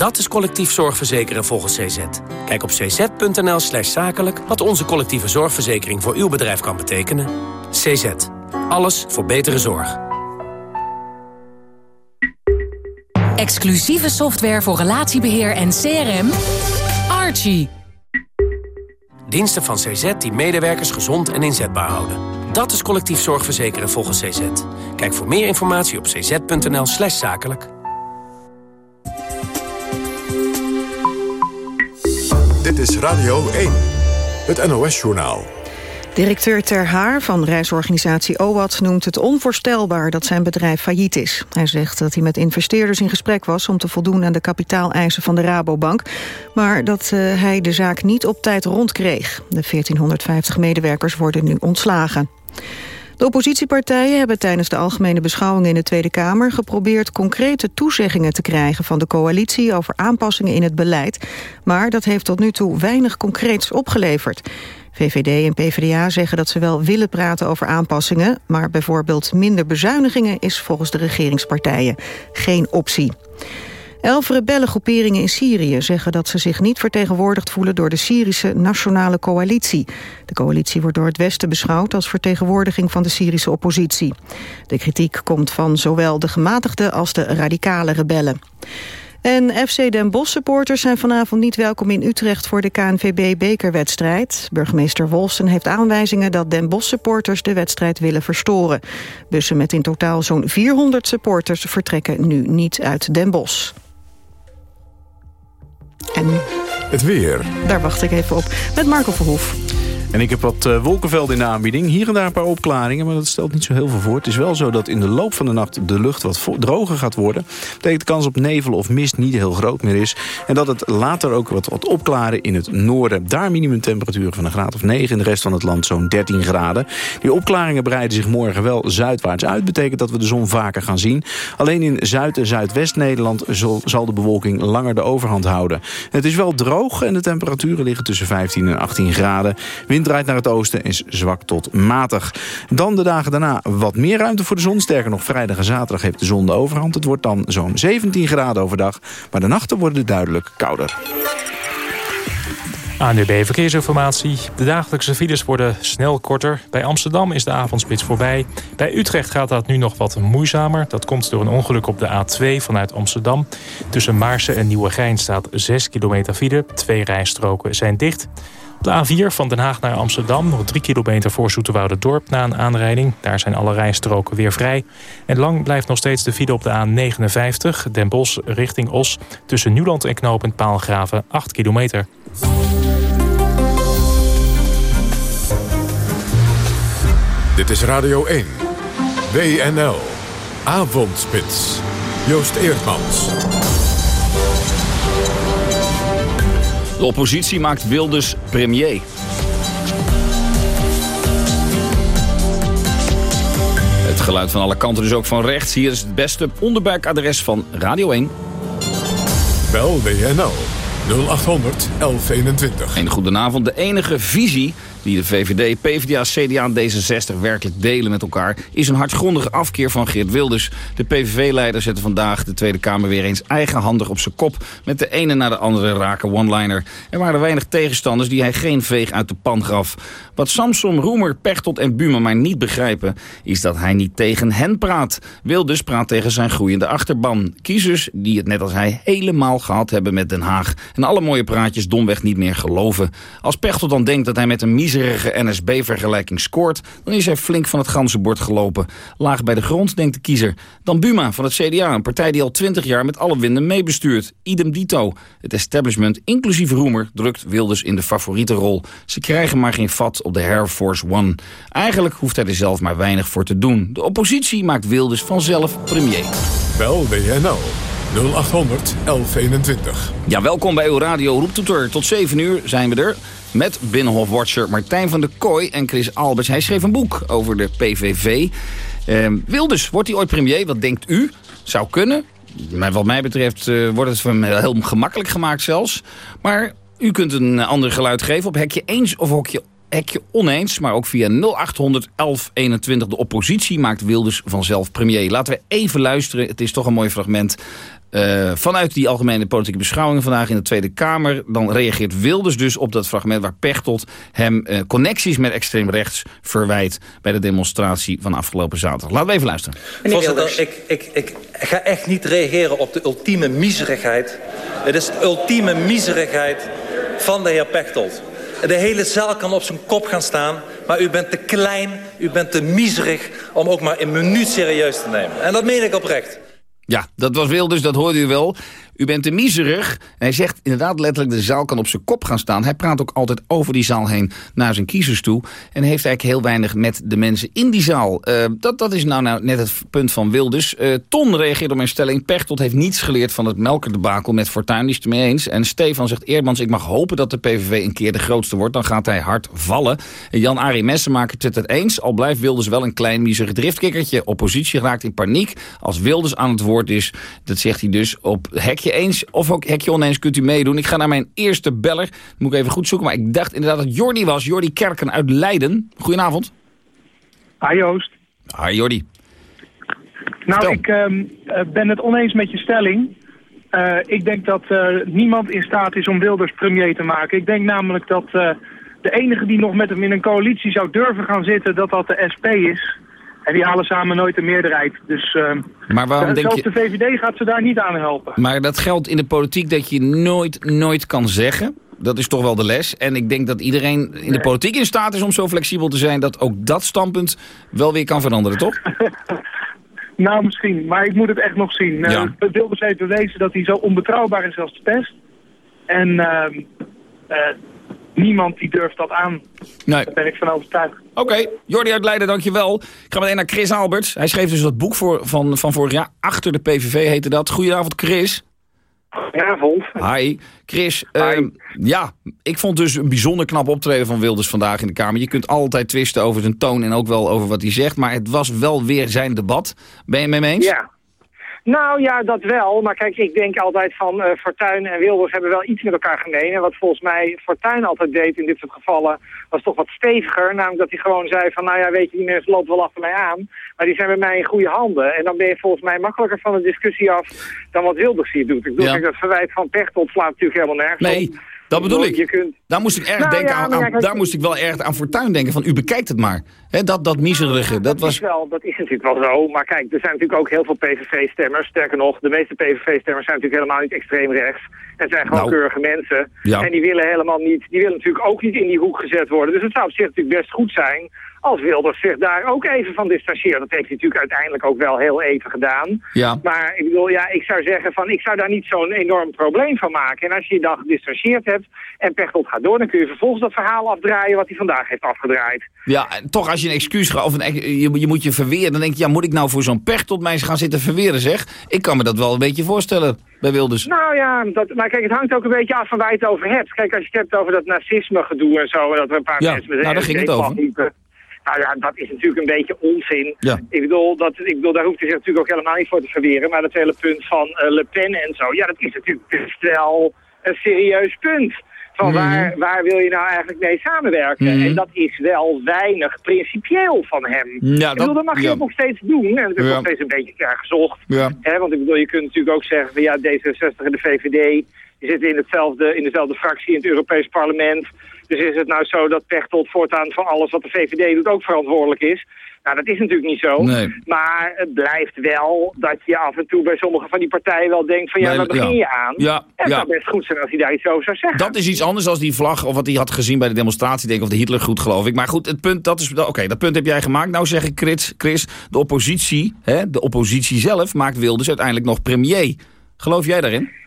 Dat is collectief zorgverzekeren volgens CZ. Kijk op cz.nl slash zakelijk wat onze collectieve zorgverzekering voor uw bedrijf kan betekenen. CZ. Alles voor betere zorg. Exclusieve software voor relatiebeheer en CRM. Archie. Diensten van CZ die medewerkers gezond en inzetbaar houden. Dat is collectief zorgverzekeren volgens CZ. Kijk voor meer informatie op cz.nl slash zakelijk. Is Radio 1, het NOS-journaal. Directeur Ter Haar van reisorganisatie OWAT noemt het onvoorstelbaar dat zijn bedrijf failliet is. Hij zegt dat hij met investeerders in gesprek was om te voldoen aan de kapitaaleisen van de Rabobank, maar dat uh, hij de zaak niet op tijd rondkreeg. De 1450 medewerkers worden nu ontslagen. De oppositiepartijen hebben tijdens de algemene beschouwingen in de Tweede Kamer geprobeerd concrete toezeggingen te krijgen van de coalitie over aanpassingen in het beleid. Maar dat heeft tot nu toe weinig concreets opgeleverd. VVD en PvdA zeggen dat ze wel willen praten over aanpassingen... maar bijvoorbeeld minder bezuinigingen is volgens de regeringspartijen geen optie. Elf rebellengroeperingen in Syrië zeggen dat ze zich niet vertegenwoordigd voelen door de Syrische Nationale Coalitie. De coalitie wordt door het Westen beschouwd als vertegenwoordiging van de Syrische oppositie. De kritiek komt van zowel de gematigde als de radicale rebellen. En FC Den Bosch supporters zijn vanavond niet welkom in Utrecht voor de KNVB-bekerwedstrijd. Burgemeester Wolfsen heeft aanwijzingen dat Den Bosch supporters de wedstrijd willen verstoren. Bussen met in totaal zo'n 400 supporters vertrekken nu niet uit Den Bosch. En Het weer. daar wacht ik even op met Marco Verhoef. En ik heb wat uh, wolkenvelden in de aanbieding. Hier en daar een paar opklaringen, maar dat stelt niet zo heel veel voor. Het is wel zo dat in de loop van de nacht de lucht wat droger gaat worden. Dat betekent de kans op nevel of mist niet heel groot meer is. En dat het later ook wat, wat opklaren in het noorden. Daar minimumtemperaturen van een graad of 9. In de rest van het land zo'n 13 graden. Die opklaringen breiden zich morgen wel zuidwaarts uit. Betekent dat we de zon vaker gaan zien. Alleen in Zuid- en Zuidwest-Nederland zal, de bewolking langer de overhand houden. Het is wel droog en de temperaturen liggen tussen 15 en 18 graden. Draait naar het oosten is zwak tot matig. Dan de dagen daarna wat meer ruimte voor de zon. Sterker nog, vrijdag en zaterdag heeft de zon de overhand. Het wordt dan zo'n 17 graden overdag. Maar de nachten worden duidelijk kouder. ANUB Verkeersinformatie. De dagelijkse files worden snel korter. Bij Amsterdam is de avondspits voorbij. Bij Utrecht gaat dat nu nog wat moeizamer. Dat komt door een ongeluk op de A2 vanuit Amsterdam. Tussen Maarsen en Nieuwegein staat 6 kilometer file. Twee rijstroken zijn dicht. De A4 van Den Haag naar Amsterdam, nog 3 kilometer voor Dorp na een aanrijding. Daar zijn alle rijstroken weer vrij. En lang blijft nog steeds de file op de A59, Den Bosch richting Os... tussen Nieuwland en knooppunt Paalgraven, 8 kilometer. Dit is Radio 1. WNL. Avondspits. Joost Eerdmans. De oppositie maakt Wilders premier. Het geluid van alle kanten, dus ook van rechts. Hier is het beste onderbuikadres van Radio 1. Bel WNL 0800 1121. Een goedenavond. De enige visie die de VVD, PvdA, CDA en D66 werkelijk delen met elkaar... is een hardgrondige afkeer van Geert Wilders. De PVV-leider zette vandaag de Tweede Kamer weer eens eigenhandig op zijn kop... met de ene na de andere rake one-liner. Er waren weinig tegenstanders die hij geen veeg uit de pan gaf. Wat Samson, Roemer, Pechtold en Buma maar niet begrijpen... is dat hij niet tegen hen praat. Wilders praat tegen zijn groeiende achterban. Kiezers die het net als hij helemaal gehad hebben met Den Haag... en alle mooie praatjes domweg niet meer geloven. Als Pechtold dan denkt dat hij met een miserige NSB-vergelijking scoort... dan is hij flink van het ganzenbord gelopen. Laag bij de grond, denkt de kiezer. Dan Buma van het CDA, een partij die al twintig jaar met alle winden meebestuurt. Idem dito. Het establishment, inclusief Roemer, drukt Wilders in de favoriete rol. Ze krijgen maar geen vat op de Air Force One. Eigenlijk hoeft hij er zelf maar weinig voor te doen. De oppositie maakt Wilders vanzelf premier. Bel WNL 0800 1121. Ja, welkom bij uw radio Roeptoeter. Tot 7 uur zijn we er met Binnenhof-watcher Martijn van der Kooi en Chris Alberts. Hij schreef een boek over de PVV. Ehm, Wilders, wordt hij ooit premier? Wat denkt u? Zou kunnen. Maar wat mij betreft eh, wordt het hem heel gemakkelijk gemaakt zelfs. Maar u kunt een ander geluid geven op hekje eens of hokje hekje oneens, maar ook via 0800 1121. De oppositie maakt Wilders vanzelf premier. Laten we even luisteren. Het is toch een mooi fragment. eh, vanuit die algemene politieke beschouwingen vandaag in de Tweede Kamer... dan reageert Wilders dus op dat fragment waar Pechtold hem eh, connecties met extreem rechts verwijt... bij de demonstratie van afgelopen zaterdag. Laten we even luisteren. Voorzitter, ik, ik, ik ga echt niet reageren op de ultieme miserigheid. Het is de ultieme miserigheid van de heer Pechtold. De hele zaal kan op zijn kop gaan staan, maar u bent te klein, u bent te miserig om ook maar een minuut serieus te nemen. En dat meen ik oprecht. Ja, dat was Wilders, dat hoorde u wel. U bent te miserig. En hij zegt inderdaad letterlijk, de zaal kan op zijn kop gaan staan. Hij praat ook altijd over die zaal heen naar zijn kiezers toe. En heeft eigenlijk heel weinig met de mensen in die zaal. Eh, dat, dat is nou, nou net het punt van Wilders. Eh, Ton reageert op mijn stelling. Pechtold heeft niets geleerd van het melkerdebakel met Fortuyn. Die is het ermee eens. En Stefan zegt, Eerdmans, ik mag hopen dat de PVV een keer de grootste wordt. Dan gaat hij hard vallen. En Jan-Arie Messenmaker zit het eens. Al blijft Wilders wel een klein miserig driftkikkertje. Oppositie raakt in paniek. Als Wilders aan het woord is, dat zegt hij dus op hekje eens of ook hekje oneens kunt u meedoen. Ik ga naar mijn eerste beller. Moet ik even goed zoeken, maar ik dacht inderdaad dat Jordi was. Jordi Kerken uit Leiden. Goedenavond. Hi Joost. Hi Jordi. Nou, ik ehm, eh, ben het oneens met je stelling. Eh, ik denk dat eh, niemand in staat is om Wilders premier te maken. Ik denk namelijk dat de enige die nog met hem in een coalitie zou durven gaan zitten, dat dat de SP is. En die halen samen nooit een meerderheid. Dus ehm, Maar waarom denk zelfs je... de VVD gaat ze daar niet aan helpen. Maar dat geldt in de politiek dat je nooit, nooit kan zeggen. Dat is toch wel de les. En ik denk dat iedereen in de politiek in staat is om zo flexibel te zijn... dat ook dat standpunt wel weer kan veranderen, toch? Nou, misschien. Maar ik moet het echt nog zien. Eh, Ja. Wilders heeft bewezen dat hij zo onbetrouwbaar is als de pest. En ehm, eh, niemand die durft dat aan. Nee. Daar ben ik van overtuigd. Oké, Jordi uit Leiden, dankjewel. Ik ga meteen naar Chris Alberts. Hij schreef dus dat boek voor, van, van vorig jaar. Achter de PVV heette dat. Goedenavond, Chris. Goedenavond. Hi. Chris, ehm, ja, ik vond dus een bijzonder knap optreden van Wilders vandaag in de Kamer. Je kunt altijd twisten over zijn toon en ook wel over wat hij zegt. Maar het was wel weer zijn debat. Ben je het mee eens? Ja. Nou ja, dat wel. Maar kijk, ik denk altijd van eh Fortuyn en Wilders hebben wel iets met elkaar gemeen. En wat volgens mij Fortuyn altijd deed in dit soort gevallen, was toch wat steviger. Namelijk dat hij gewoon zei van, nou ja, weet je, die mensen lopen wel achter mij aan. Maar die zijn bij mij in goede handen. En dan ben je volgens mij makkelijker van de discussie af dan wat Wilders hier doet. Ik bedoel, Ja. dat verwijt van Pechtold slaat natuurlijk helemaal nergens Nee, op. dat bedoel ik. Je kunt... Daar moest ik erg Nou, denken ja, aan, daar moest ik wel erg aan Fortuyn denken. Van u bekijkt het maar. Dat, dat miserige, dat Dat was... is, wel, dat is natuurlijk wel zo. Maar kijk, er zijn natuurlijk ook heel veel PVV-stemmers. Sterker nog, de meeste PVV-stemmers zijn natuurlijk helemaal niet extreem rechts. En zijn gewoon Nou. keurige mensen. Ja. En die willen helemaal niet, die willen natuurlijk ook niet in die hoek gezet worden. Dus het zou op zich natuurlijk best goed zijn als Wilders zich daar ook even van distancieert. Dat heeft hij natuurlijk uiteindelijk ook wel heel even gedaan. Ja. Maar ik bedoel, ja, ik zou zeggen van, ik zou daar niet zo'n enorm probleem van maken. En als je je dan gedistanceerd hebt en Pechtold gaat door, dan kun je vervolgens dat verhaal afdraaien wat hij vandaag heeft afgedraaid. Ja, en toch als je een excuus gaat, of een, je, je moet je verweren, dan denk je, ja, moet ik nou voor zo'n pech tot mij gaan zitten verweren, zeg? Ik kan me dat wel een beetje voorstellen bij Wilders. Nou ja, dat, maar kijk, het hangt ook een beetje af van waar je het over hebt. Kijk, als je het hebt over dat nazisme gedoe en zo, en dat er een paar Ja, mensen met nou, daar ging het over. liepen. Nou ja, dat is natuurlijk een beetje onzin. Ja. Ik, bedoel, dat, ik bedoel, daar hoeft hij zich natuurlijk ook helemaal niet voor te verweren. Maar dat hele punt van eh, Le Pen en zo, ja, dat is natuurlijk best wel een serieus punt. Van Mhm. waar, waar wil je nou eigenlijk mee samenwerken? Mhm. En dat is wel weinig principieel van hem. Ja, ik bedoel, dat- dat mag je ja. ook nog steeds doen. En het is Ja. nog steeds een beetje ver gezocht. Hè, want ik bedoel, je kunt natuurlijk ook zeggen van ja, D66 en de VVD... die zitten in, hetzelfde, in dezelfde fractie in het Europees Parlement. Dus is het nou zo dat Pechtold voortaan voor alles wat de VVD doet ook verantwoordelijk is? Nou, dat is natuurlijk niet zo. Nee. Maar het blijft wel dat je af en toe bij sommige van die partijen wel denkt van ja, Nee, waar begin ja. je aan? Ja, En het ja. zou best goed zijn als hij daar iets over zou zeggen. Dat is iets anders dan die vlag of wat hij had gezien bij de demonstratie, denk ik, of de Hitler goed geloof ik. Maar goed, het punt, dat is, oké, dat punt heb jij gemaakt. Nou zeg ik, Chris, Chris de oppositie, hè, de oppositie zelf maakt Wilders uiteindelijk nog premier. Geloof jij daarin?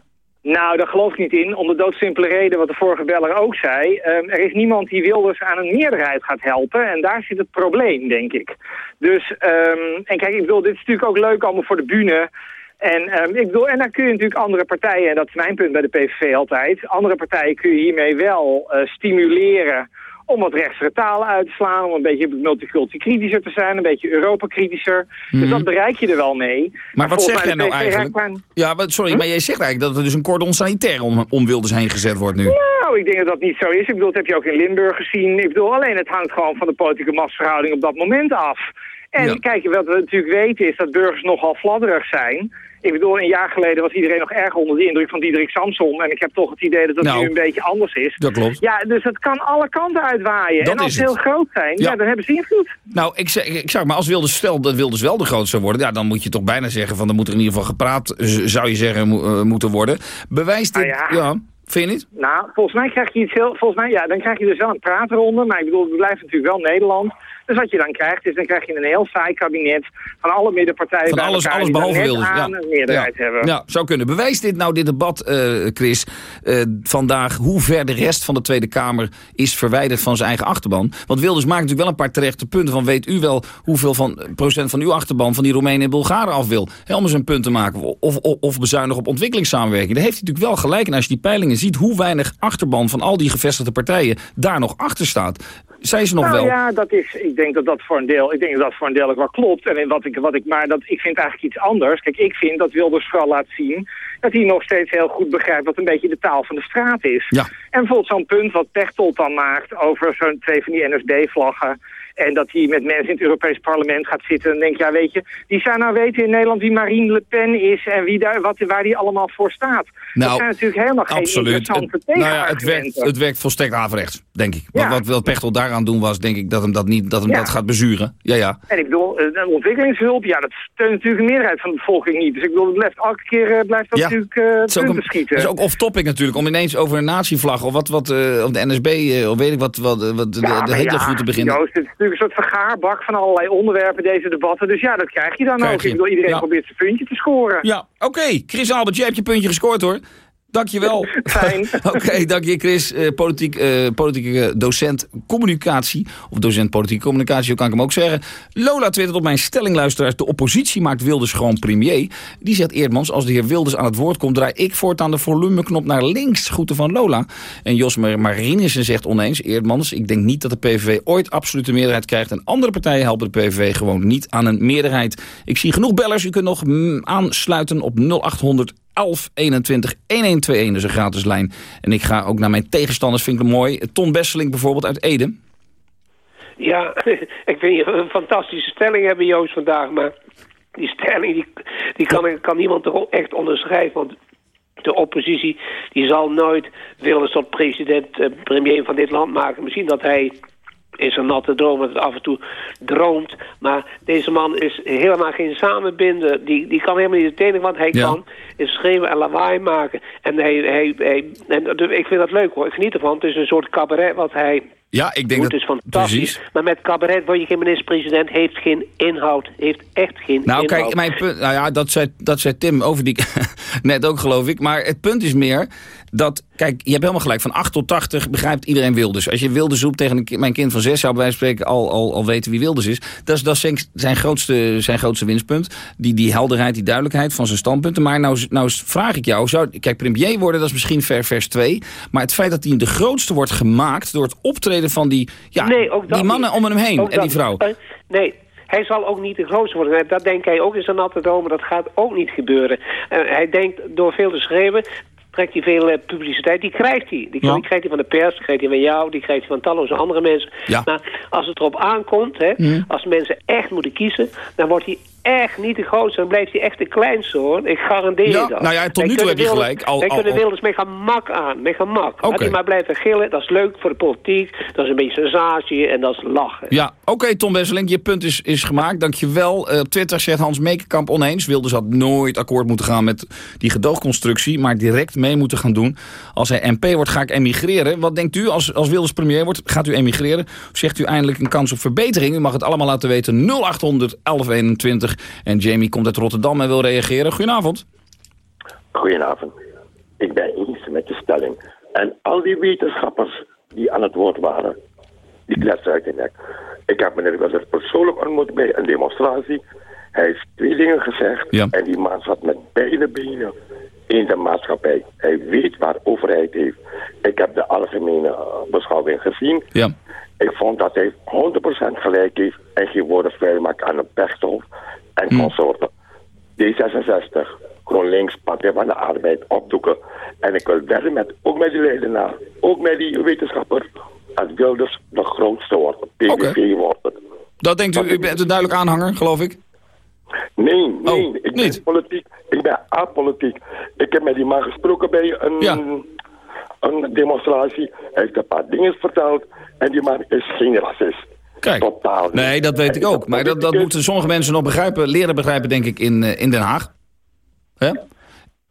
Nou, daar geloof ik niet in. Om de doodsimpele reden wat de vorige beller ook zei. Ehm, er is niemand die Wilders aan een meerderheid gaat helpen. En daar zit het probleem, denk ik. Dus, ehm, en kijk, ik bedoel, dit is natuurlijk ook leuk allemaal voor de bühne. En, ehm, ik bedoel, en dan kun je natuurlijk andere partijen, en dat is mijn punt bij de PVV altijd. Andere partijen kun je hiermee wel eh, stimuleren om wat rechtsere taal uit te slaan. Om een beetje multiculti-kritischer te zijn, een beetje Europa-kritischer. Dus Mhm. dat bereik je er wel mee. Maar wat zeg jij nou eigenlijk? maar- Ja, wat, sorry, maar jij zegt eigenlijk dat er dus een cordon sanitair om, om Wilders heen gezet wordt nu. Nou, ik denk dat dat niet zo is. Ik bedoel, dat heb je ook in Limburg gezien. Ik bedoel, alleen het hangt gewoon van de politieke machtsverhouding op dat moment af. En Ja. kijk, wat we natuurlijk weten is dat burgers nogal fladderig zijn. Ik bedoel, een jaar geleden was iedereen nog erg onder de indruk van Diederik Samson. En ik heb toch het idee dat dat Nou, nu een beetje anders is. dat klopt. Ja, dus het kan alle kanten uitwaaien. Dat en als ze heel groot zijn, Ja. ja. dan hebben ze invloed. Nou, ik zeg, ik zeg maar, als Wilders, stel dat Wilders wel de grootste zou worden... Ja, dan moet je toch bijna zeggen van, er moet er in ieder geval gepraat, zou je zeggen, mo- eh, moeten worden. Bewijst dit, ja. ja. vind je niet? Nou, volgens mij krijg je iets heel... Volgens mij, ja, dan krijg je dus wel een praatronde. Maar ik bedoel, het blijft natuurlijk wel Nederland. Dus wat je dan krijgt, is dan krijg je een heel saai kabinet... van alle middenpartijen Van bij alles, elkaar alles behalve Wilders. aan Ja. een meerderheid ja. hebben. Ja, zou kunnen. Bewijst dit nou, dit debat, eh, Chris, eh, vandaag... hoe ver de rest van de Tweede Kamer is verwijderd van zijn eigen achterban? Want Wilders maakt natuurlijk wel een paar terechte punten van... weet u wel hoeveel van, procent van uw achterban van die Roemenen en Bulgaren af wil? Hè, om eens een punt te maken. Of, of, of bezuinigen op ontwikkelingssamenwerking. Daar heeft hij natuurlijk wel gelijk. En als je die peilingen ziet, hoe weinig achterban van al die gevestigde partijen... daar nog achter staat. Zijn ze nog nou wel... ja, dat is, ik denk dat dat voor een deel, ik denk dat dat voor een deel ook wel klopt. En wat ik, wat ik, maar dat, ik vind eigenlijk iets anders. Kijk, ik vind dat Wilders vooral laat zien dat hij nog steeds heel goed begrijpt wat een beetje de taal van de straat is. Ja. En bijvoorbeeld zo'n punt wat Pechtold dan maakt over zo'n twee van die NSB-vlaggen. En dat hij met mensen in het Europees parlement gaat zitten. En denk ja, weet je, die zou nou weten in Nederland wie Marine Le Pen is en wie daar, wat, waar die allemaal voor staat. dat zijn natuurlijk helemaal geen Absoluut. interessante Het, nou ja, het, werkt, het werkt volstrekt averechts, denk ik. Ja. Wat, wat, Pechtel daaraan doen was, denk ik dat hem dat, niet, dat, hem Ja. dat gaat bezuren. Ja, ja. En ik bedoel, de ontwikkelingshulp, ja, dat steunt natuurlijk een meerderheid van de bevolking niet. Dus ik bedoel, het blijft elke keer eh, blijft dat natuurlijk eh Het is ook, een, schieten. het is ook off-topic natuurlijk, om ineens over een natievlag of wat, wat eh, of de NSB, of weet ik wat, wat, wat de, de maar Hitlergroet te beginnen. Joost, het is natuurlijk een soort vergaarbak van allerlei onderwerpen, deze debatten. Dus ja, dat krijg je dan Krijg ook. Ik bedoel, iedereen Ja. probeert zijn puntje te scoren. Ja, oké. Chris Albert, jij hebt je puntje gescoord hoor. Dankjewel. Fijn. Oké, dank je Chris. Eh, politiek, eh, politieke docent communicatie. Of docent politieke communicatie, hoe kan ik hem ook zeggen. Lola twittert op mijn stelling, luisteraars. De oppositie maakt Wilders gewoon premier. Die zegt Eerdmans, als de heer Wilders aan het woord komt... draai ik voortaan de volumeknop naar links. Groeten van Lola. En Jos Mar- Marinissen zegt oneens, Eerdmans... ik denk niet dat de PVV ooit absolute meerderheid krijgt... en andere partijen helpen de PVV gewoon niet aan een meerderheid. Ik zie genoeg bellers. U kunt nog mm, aansluiten op 0800 1121 1121, dus een gratis lijn. En ik ga ook naar mijn tegenstanders, vind ik het mooi. Ton Besseling bijvoorbeeld uit Ede. Ja, ik vind je een fantastische stelling hebben, Joost, vandaag. Maar die stelling die, die kan, kan niemand er echt onderschrijven. Want de oppositie die zal nooit Wilders tot president, eh, premier van dit land maken. Misschien dat hij in zijn natte droom dat het af en toe droomt. Maar deze man is helemaal geen samenbinder. Die, die kan helemaal niet het enige wat hij Ja. kan is schreeuwen en lawaai maken. En, hij, hij, hij, en ik vind dat leuk hoor. Ik geniet ervan. Het is een soort cabaret wat hij Ja, ik denk doet. dat... is fantastisch. Precies. Maar met cabaret word je geen minister-president. Heeft geen inhoud. Heeft echt geen Nou, inhoud. kijk, mijn punt, nou ja, dat zei, dat zei Tim over die net ook, geloof ik. Maar het punt is meer dat, kijk, je hebt helemaal gelijk. Van 8 tot 80 begrijpt iedereen Wilders. Als je Wilders roept tegen een mijn kind van 6, zou bij wijze van spreken al, al, al weten wie Wilders is. Dat is, dat is zijn, zijn, grootste, zijn grootste winstpunt. Die, die helderheid, die duidelijkheid van zijn standpunten. Maar nou, nou vraag ik jou, zou, kijk, premier worden, dat is misschien ver vers 2. Maar het feit dat hij de grootste wordt gemaakt door het optreden van die, ja, nee, die mannen niet. om hem heen Ook en die vrouw. niet. Nee, hij zal ook niet de grootste worden. Dat denkt hij ook in zijn natte dromen. Dat gaat ook niet gebeuren. Eh, hij denkt door veel te schreeuwen... trekt hij veel eh, publiciteit. Die krijgt hij. Die, die, krijgt hij van de pers, die krijgt hij van jou, die krijgt hij van talloze andere mensen. Ja. Maar als het erop aankomt, hè, Mhm. als mensen echt moeten kiezen, dan wordt hij echt niet de grootste. Dan blijft hij echt de kleinste hoor. Ik garandeer Ja, je dat. nou ja, tot nu toe heb je Wilders- gelijk. Al- wij al- kunnen al- Wilders met gemak aan. Met gemak. Laat Oké. hij maar blijven gillen. Dat is leuk voor de politiek. Dat is een beetje sensatie en dat is lachen. Ja, oké Tom Besseling, je punt is, is gemaakt. Dankjewel. Eh op Twitter zegt Hans Meekenkamp oneens. Wilders had nooit akkoord moeten gaan met die gedoogconstructie... maar direct mee moeten gaan doen. Als hij MP wordt, ga ik emigreren. Wat denkt u als, als Wilders premier wordt? Gaat u emigreren? Of zegt u eindelijk een kans op verbetering? U mag het allemaal laten weten. 0800 1121. En Jamie komt uit Rotterdam en wil reageren. Goedenavond. Goedenavond. Ik ben eens met je stelling. En al die wetenschappers die aan het woord waren, die kletsen uit de nek. Ik heb meneer Wilders persoonlijk ontmoet bij een demonstratie. Hij heeft twee dingen gezegd. En die man zat met beide benen in de maatschappij. Hij weet waar overheid heeft. Ik heb de algemene eh, beschouwing gezien. Ja. Ik vond dat hij 100% gelijk heeft en geen woorden maakt aan een Pechtold en consorten. D66, GroenLinks, Partij van de Arbeid opdoeken. En ik wil verder met, ook met die leidenaar, ook met die wetenschapper, als Wilders de grootste wordt. PVV wordt het. Dat denkt u, u bent een duidelijk aanhanger, geloof ik? Nee, nee, Oh, ik ben politiek. Ik ben apolitiek. Ik heb met die man gesproken bij een, een demonstratie. Hij heeft een paar dingen verteld. En die man is geen racist. Kijk. Totaal niet. Nee, dat weet ik ook. Maar dat, dat moeten sommige mensen nog begrijpen, leren begrijpen, denk ik, in, eh, in Den Haag. Hè?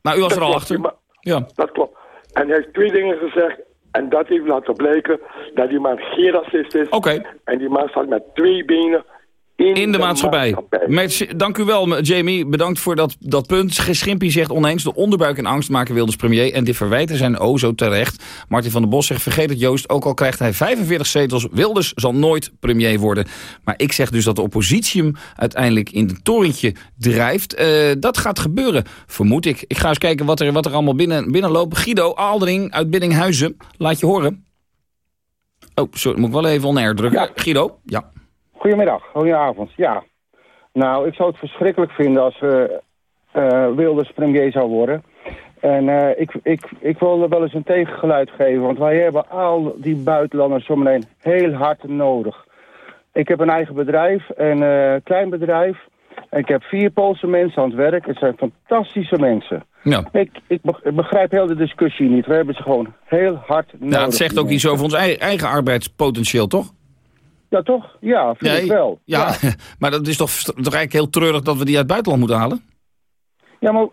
Maar u was Dat er al klopt, achter. maar- Ja. Dat klopt. En hij heeft twee dingen gezegd. En dat heeft laten blijken dat die man geen racist is. Oké. En die man staat met twee benen in, In de maatschappij. Met, dank u wel, Jamie. Bedankt voor dat, dat punt. Schimpie zegt oneens, de onderbuik en angst maken Wilders premier. En die verwijten zijn o zo terecht. Martin van der Bos zegt, vergeet het Joost, ook al krijgt hij 45 zetels. Wilders zal nooit premier worden. Maar ik zeg dus dat de oppositie hem uiteindelijk in het torentje drijft. Eh, dat gaat gebeuren, vermoed ik. Ik ga eens kijken wat er, wat er allemaal binnen, binnenloopt. Guido Aaldering uit Biddinghuizen, laat je horen. Oh, sorry, moet ik wel even on-air drukken. Guido, ja. Goedemiddag, goedenavond. Ja. Nou, ik zou het verschrikkelijk vinden als eh eh, Wilders premier zou worden. En eh, ik, ik, ik wil er wel eens een tegengeluid geven, want wij hebben al die buitenlanders om heen heel hard nodig. Ik heb een eigen bedrijf, een eh, klein bedrijf. En ik heb vier Poolse mensen aan het werk. Het zijn fantastische mensen. Ja. Ik, ik beg- ik begrijp heel de discussie niet. We hebben ze gewoon heel hard nodig. Nou, het zegt ook iets over ons ei- eigen arbeidspotentieel, toch? Ja, toch? Ja, vind ik wel. Ja, maar dat is toch, toch eigenlijk heel treurig dat we die uit het buitenland moeten halen? Ja, maar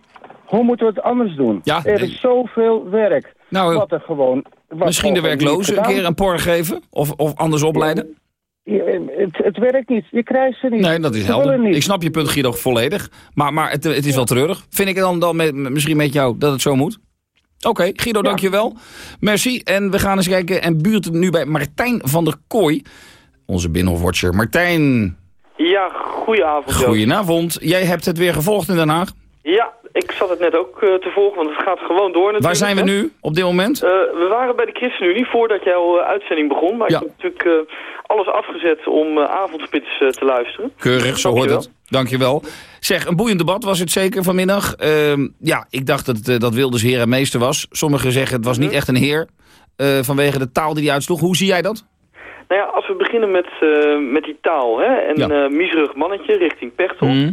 hoe moeten we het anders doen? Ja, er is zoveel werk. Nou, wat er gewoon... wat Misschien de werklozen een keer een por geven? Of, of anders opleiden? Ja, het, het werkt niet. Je krijgt ze niet. Nee, dat is Ze willen helder. niet. Ik snap je punt, Guido, volledig. Maar, maar het, het is wel treurig. Vind ik dan, dan met, misschien met jou dat het zo moet? Oké, Guido, dankjewel. Merci. En we gaan eens kijken. En buurt nu bij Martijn van der Kooi. Onze Binnenhofwatcher. Martijn, Ja, goedenavond. Goedenavond. Jij hebt het weer gevolgd in Den Haag. Ja, ik zat het net ook eh, te volgen, want het gaat gewoon door natuurlijk. Waar zijn we nu op dit moment? Eh, we waren bij de ChristenUnie voordat jouw eh, uitzending begon. Maar Ja. ik heb natuurlijk alles afgezet om avondspits te luisteren. Keurig, zo hoort het. Dankjewel. Zeg, een boeiend debat was het zeker vanmiddag. Ehm, ja, ik dacht dat, dat Wilders heer en meester was. Sommigen zeggen het was niet echt een heer. vanwege de taal die hij uitsloeg. Hoe zie jij dat? Nou ja, als we beginnen met, eh, met die taal, hè, en Ja. een eh, miserig mannetje richting Pechtold. Mhm.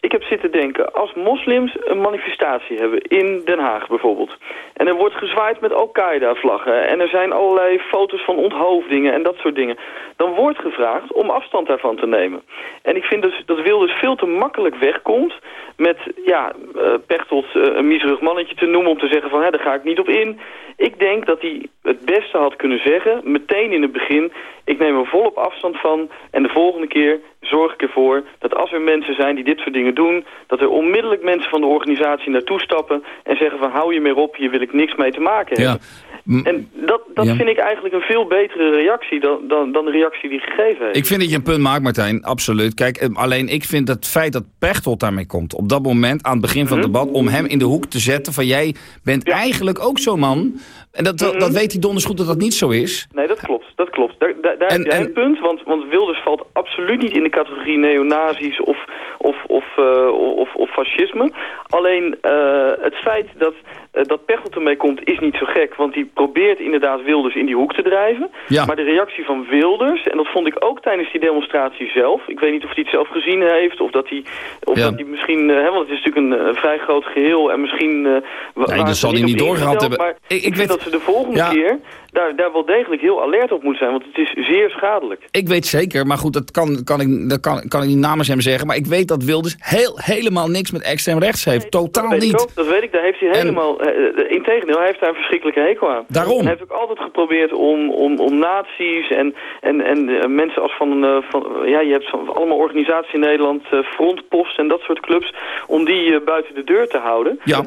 Ik heb zitten denken, als moslims een manifestatie hebben in Den Haag bijvoorbeeld... en er wordt gezwaaid met Al-Qaeda-vlaggen... en er zijn allerlei foto's van onthoofdingen en dat soort dingen... dan wordt gevraagd om afstand daarvan te nemen. En ik vind dus dat Wilders veel te makkelijk wegkomt... met ja, eh, Pechtold een miserig mannetje te noemen om te zeggen van... Hè, daar ga ik niet op in. Ik denk dat hij het beste had kunnen zeggen, meteen in het begin... ik neem er volop afstand van en de volgende keer zorg ik ervoor... dat als er mensen zijn die dit soort dingen doen... dat er onmiddellijk mensen van de organisatie naartoe stappen... en zeggen van hou je meer op, hier wil ik niks mee te maken hebben. En dat, dat vind ik eigenlijk een veel betere reactie dan, dan, dan de reactie die gegeven heeft. Ik vind dat je een punt maakt, Martijn, absoluut. Kijk, eh, alleen ik vind het feit dat Pechtold daarmee komt... op dat moment, aan het begin van het Mhm. debat... om hem in de hoek te zetten van jij bent eigenlijk ook zo'n man... En dat, Mhm. dat weet hij donders goed dat dat niet zo is. Nee, dat klopt. Dat klopt. Daar, daar, daar heb een punt, want, want Wilders valt absoluut niet in de categorie neonazis of, of, of, eh, of, of fascisme. Alleen eh, het feit dat, eh, dat Pechtold ermee komt is niet zo gek, want die probeert inderdaad Wilders in die hoek te drijven. Ja. Maar de reactie van Wilders, en dat vond ik ook tijdens die demonstratie zelf, ik weet niet of hij het zelf gezien heeft of dat hij, of Ja. dat hij misschien, hè, want het is natuurlijk een vrij groot geheel en misschien... waren dat zal hij niet doorgehad hebben. Maar Ik- ik, ik vind weet- dat ze de volgende Ja. keer daar, daar wel degelijk heel alert op moet zijn, want het is zeer schadelijk. Ik weet zeker, maar goed, dat kan, kan, ik, dat kan, kan ik niet namens hem zeggen... maar ik weet dat Wilders heel, helemaal niks met extreem rechts heeft. Totaal dat niet. Ook, dat weet ik, daar heeft hij helemaal... eh, eh, integendeel, hij heeft daar een verschrikkelijke hekel aan. Daarom. En hij heeft ook altijd geprobeerd om, om, om naties en, en, en eh, mensen als van, van... Ja, je hebt van, allemaal organisaties in Nederland, Frontpost en dat soort clubs... om die buiten de deur te houden. Ja.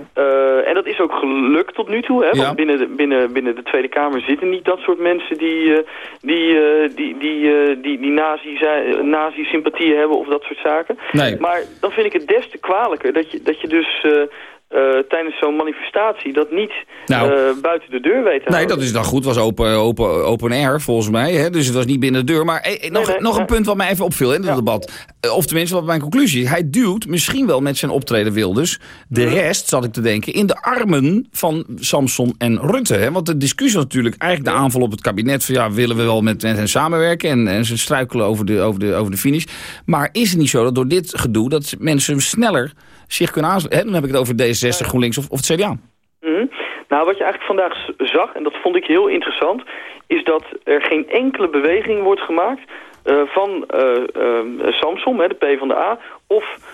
En dat is ook gelukt tot nu toe, hè? Ja. Want binnen de, binnen, binnen de Tweede Kamer zitten niet dat soort mensen die, eh, die, eh, die, die, eh, die, die nazi zijn- nazi-sympathieën hebben of dat soort zaken. Nee. Maar dan vind ik het des te kwalijker dat je, dat je dus eh, tijdens zo'n manifestatie dat niet Nou. eh, buiten de deur weet te Nee, dat is dan goed. Het was open, open, open air, volgens mij. Hè? Dus het was niet binnen de deur. Maar eh, nog, nee, nog een punt wat mij even opviel in het debat. Of tenminste, wat mijn conclusie is. Hij duwt misschien wel met zijn optreden Wilders... de rest, zat ik te denken, in de armen van Samson en Rutte. Hè? Want de discussie was natuurlijk eigenlijk de aanval op het kabinet... van ja, willen we wel met, hen samenwerken... En, en ze struikelen over de, over, de, over de finish. Maar is het niet zo dat door dit gedoe... dat mensen sneller zich kunnen aansluiten? Dan heb ik het over D66, GroenLinks of, of het CDA. Mhm. Nou, wat je eigenlijk vandaag zag, en dat vond ik heel interessant... is dat er geen enkele beweging wordt gemaakt eh, van eh eh, Samsom, hè, de PvdA... of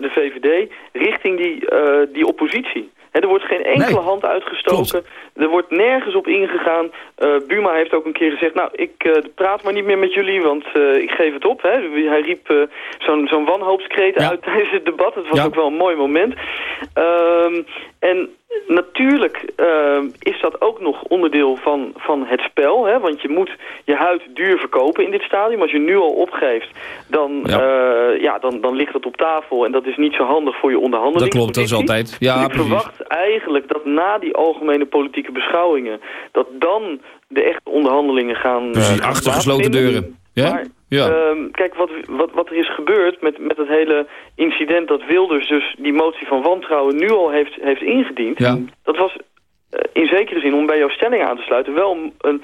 de VVD richting die, die oppositie. Er wordt geen enkele Nee. hand uitgestoken. Er wordt nergens op ingegaan. Eh, Buma heeft ook een keer gezegd... nou, ik eh, praat maar niet meer met jullie, want eh, ik geef het op. Hè. Hij riep zo'n zo'n wanhoopskreet uit tijdens het debat. Het was Ja. ook wel een mooi moment. Ehm, en natuurlijk ehm, is dat ook nog onderdeel van, van het spel. Hè? Want je moet je huid duur verkopen in dit stadium. Als je nu al opgeeft, dan, Ja. ja. ja, dan, dan ligt het op tafel. En dat is niet zo handig voor je Dat onderhandelingspositie. klopt, dat is altijd. Ja, ik precies. verwacht eigenlijk dat na die algemene politieke beschouwingen... dat dan de echte onderhandelingen gaan... eh, Precies, gaan achter gesloten deuren. Ja? Maar, ja. Ehm, kijk, wat, wat, wat er is gebeurd met, met het hele incident dat Wilders dus die motie van wantrouwen nu al heeft, heeft ingediend. Ja. Dat was eh, in zekere zin, om bij jouw stelling aan te sluiten, wel een,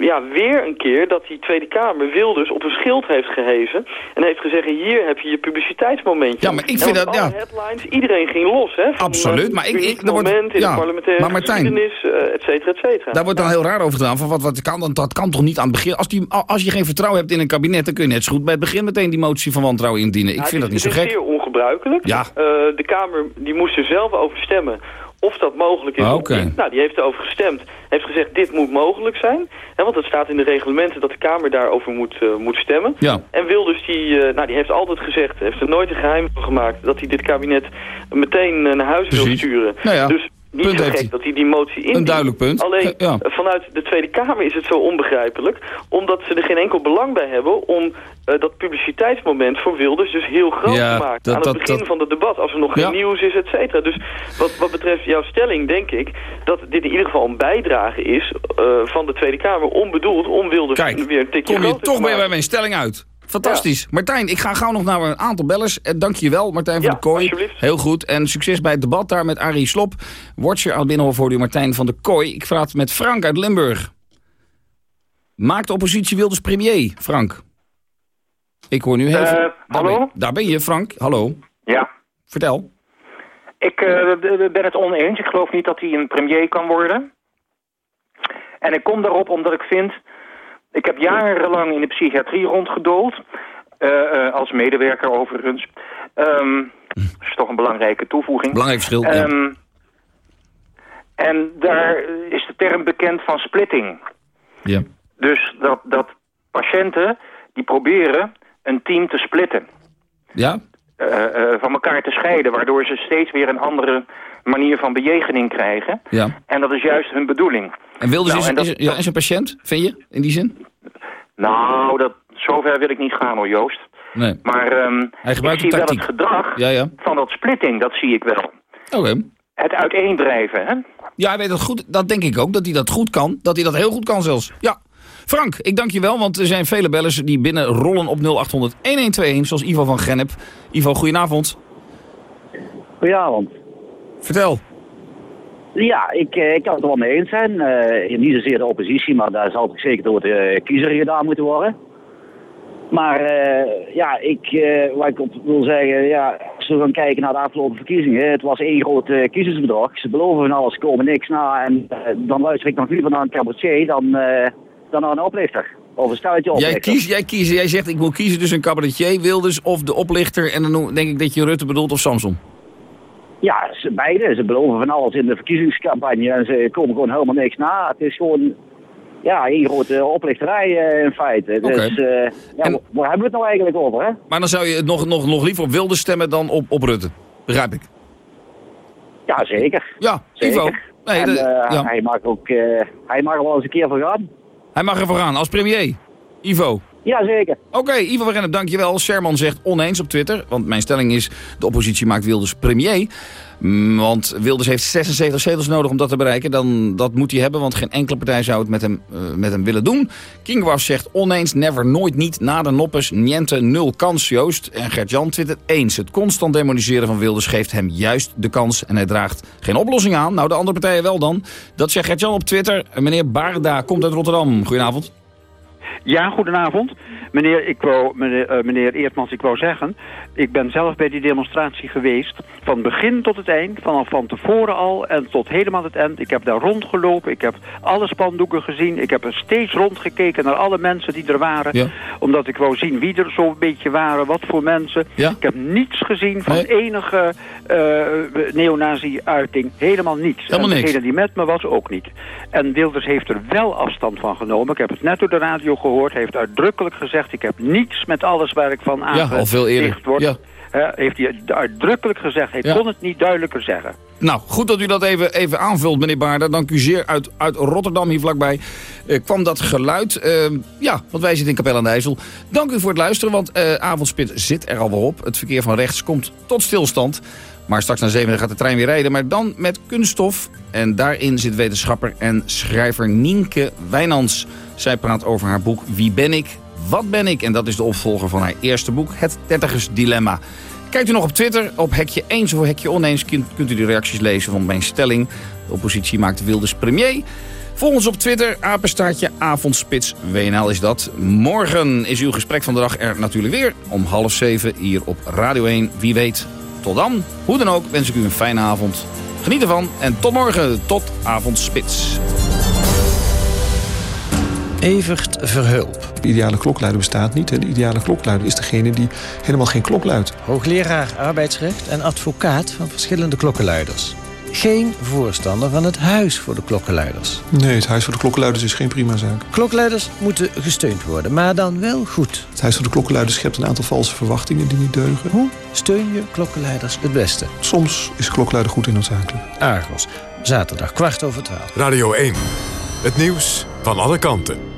ja, weer een keer dat die Tweede Kamer Wilders op een schild heeft gehezen. En heeft gezegd, hier heb je je publiciteitsmomentje. Ja, maar ik vind dat- ja. headlines, iedereen ging los. Hè, van, Absoluut, eh, maar ik- ik- wordt- in ja, de parlementaire maar Martijn- geschiedenis, eh, et cetera, et cetera. Daar wordt dan heel raar over gedaan. Van wat, wat kan, dan, dat kan toch niet aan het begin. Als, die, als je geen vertrouwen hebt in een kabinet, dan kun je net zo goed bij het begin meteen die motie van wantrouwen indienen. Ik Nou, vind dat het niet zo Het gek. is zeer ongebruikelijk. Ja. Eh, de Kamer die moest er zelf over stemmen of dat mogelijk is Ah. Nou, die heeft erover gestemd. Heeft gezegd, dit moet mogelijk zijn. Hè, want het staat in de reglementen dat de Kamer daarover moet, eh, moet stemmen. Ja. En Wilders, die, eh, nou, die heeft altijd gezegd, heeft er nooit een geheim van gemaakt... dat hij dit kabinet meteen eh, naar huis wil sturen. Nou ja, Dus niet punt heeft gek dat hij die motie indient. Een duidelijk punt. Alleen Eh, ja. vanuit de Tweede Kamer is het zo onbegrijpelijk... omdat ze er geen enkel belang bij hebben... om eh, dat publiciteitsmoment voor Wilders dus heel groot Ja, te maken. dat- aan het dat- begin dat- van het debat, als er nog geen Ja. nieuws is, et cetera. Dus wat, wat betreft jouw stelling, denk ik... dat dit in ieder geval een bijdrage is eh, van de Tweede Kamer... onbedoeld om Wilders Kijk, weer een tikje Kom je groter te toch weer maken. bij mijn stelling uit. Fantastisch. Martijn, ik ga gauw nog naar een aantal bellers. Eh, Dank je wel, Martijn van Ja, der Kooi. Heel goed. En succes bij het debat daar met Arie Slop. Watcher aan het Binnenhof voor u, Martijn van der Kooi. Ik praat met Frank uit Limburg. Maakt de oppositie Wilders premier, Frank? Ik hoor nu heel Eh, veel... Hallo? Ben, daar ben je, Frank. Hallo. Ja. Vertel. Ik eh, ben het oneens. Ik geloof niet dat hij een premier kan worden. En ik kom daarop omdat ik vind... Ik heb jarenlang in de psychiatrie rondgedoold. eh, eh, als medewerker overigens. Ehm, dat is toch een belangrijke toevoeging. Belangrijk verschil, ja. Ehm, En daar is de term bekend van splitting. Ja. Dus dat, dat patiënten die proberen een team te splitten. Ja? van elkaar te scheiden... waardoor ze steeds weer een andere manier van bejegening krijgen. Ja. En dat is juist hun bedoeling. En Wilders Nou, is, en dat- is, ja, is een patiënt, vind je, in die zin? Nou, dat, zover wil ik niet gaan hoor, Joost. Nee. Maar ehm, Hij ik gebruikt zie de wel het gedrag Ja, ja. van dat splitting, dat zie ik wel. Oké. Het uiteendrijven, hè? Ja, hij weet dat goed. Dat denk ik ook, dat hij dat goed kan. Dat hij dat heel goed kan zelfs. Ja. Frank, ik dank je wel, want er zijn vele bellers die binnen rollen op 0800 1121, zoals Ivo van Gennep. Ivo, goedenavond. Goedenavond. Vertel. Ja, ik, eh, ik kan het er wel mee eens zijn. Eh, niet zozeer de oppositie, maar daar zal het zeker door de eh, kiezer gedaan moeten worden. Maar ja, ik, wat ik op wil zeggen, ja, als we gaan kijken naar de afgelopen verkiezingen, het was één groot kiezersbedrag. Ze beloven van alles, komen niks na en dan luister ik nog liever naar een cabaretier dan, dan naar een oplichter. Of een stelletje Jij oplichters. kiest, jij, kiest, jij zegt, ik moet kiezen tussen een cabaretier, Wilders of de oplichter. En dan denk ik dat je Rutte bedoelt of Samson. Ja, ze, beide. Ze beloven van alles in de verkiezingscampagne en ze komen gewoon helemaal niks na. Het is gewoon ja, één grote oplichterij eh, in feite. Dus eh, ja, waar waar hebben we het nou eigenlijk over, hè? Maar dan zou je het nog, nog, nog liever op Wilders stemmen dan op, op Rutte. Begrijp ik. Ja, zeker. Ja, zeker. Ivo. Nee, en de- eh, ja. hij mag ook eh, hij mag er wel eens een keer voor gaan. Hij mag ervoor gaan als premier. Ivo. Ja, zeker. Oké, Ivo van Gennep, dankjewel. Sherman zegt oneens op Twitter. Want mijn stelling is, de oppositie maakt Wilders premier. Mm, Want Wilders heeft 76 zetels nodig om dat te bereiken. Dan, dat moet hij hebben, want geen enkele partij zou het met hem, eh, met hem willen doen. Kingwas zegt oneens, never, nooit, niet, na de noppes, niente, nul kans, Joost. En Gert-Jan twittert eens. Het constant demoniseren van Wilders geeft hem juist de kans. En hij draagt geen oplossing aan. Nou, de andere partijen wel dan. Dat zegt Gert-Jan op Twitter. Meneer Barda komt uit Rotterdam. Goedenavond. Ja, goedenavond. Meneer, ik wou, meneer, eh, meneer Eertmans, ik wou zeggen... ik ben zelf bij die demonstratie geweest... van begin tot het eind, vanaf van tevoren al... en tot helemaal het eind. Ik heb daar rondgelopen, ik heb alle spandoeken gezien... ik heb er steeds rondgekeken naar alle mensen die er waren... omdat ik wou zien wie er zo'n beetje waren, wat voor mensen. Ik heb niets gezien van enige eh neonazi-uiting. Helemaal niets. Helemaal en degene die met me was ook niet. En Wilders heeft er wel afstand van genomen. Ik heb het net door de radio gehoord. Heeft uitdrukkelijk gezegd... ik heb niets met alles waar ik van Ja, al veel eerder. Ja. Heeft hij uitdrukkelijk gezegd. Hij Ja. kon het niet duidelijker zeggen. Nou, goed dat u dat even, even aanvult, meneer Baarder. Dank u zeer. Uit, uit Rotterdam, hier vlakbij, eh, kwam dat geluid. Eh, ja, want wij zitten in Capelle aan de IJssel. Dank u voor het luisteren, want eh avondspit zit er alweer op. Het verkeer van rechts komt tot stilstand. Maar straks na zeven gaat de trein weer rijden. Maar dan met kunststof. En daarin zit wetenschapper en schrijver Nienke Wijnands. Zij praat over haar boek Wie ben ik? Wat ben ik? En dat is de opvolger van haar eerste boek, Het Dertigers Dilemma. Kijkt u nog op Twitter, op hekje eens of hekje oneens... kunt, kunt u de reacties lezen van mijn stelling. De oppositie maakt Wilders premier. Volg ons op Twitter, apenstaartje avondspits. WNL is dat. Morgen is uw gesprek van de dag er natuurlijk weer. Om half zeven hier op Radio 1. Wie weet, tot dan. Hoe dan ook wens ik u een fijne avond. Geniet ervan en tot morgen, tot avondspits. Evert Verhulp. De ideale klokluider bestaat niet. hè. De ideale klokluider is degene die helemaal geen klok luidt. Hoogleraar arbeidsrecht en advocaat van verschillende klokkenluiders. Geen voorstander van het huis voor de klokkenluiders. Nee, het Huis voor de Klokkenluiders is geen prima zaak. Klokkenluiders moeten gesteund worden, maar dan wel goed. Het Huis voor de Klokkenluiders schept een aantal valse verwachtingen die niet deugen. Hoe steun je klokkenluiders het beste? Soms is klokluider goed en noodzakelijk. Argos, zaterdag kwart over twaalf. Radio 1. Het nieuws van alle kanten.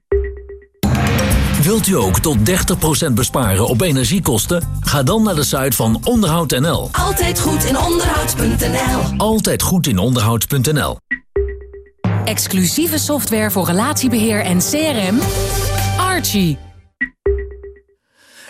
Wilt u ook tot 30% besparen op energiekosten? Ga dan naar de site van onderhoud.nl. Altijd goed in onderhoud.nl. Altijd goed in onderhoud.nl. Exclusieve software voor relatiebeheer en CRM. Archie.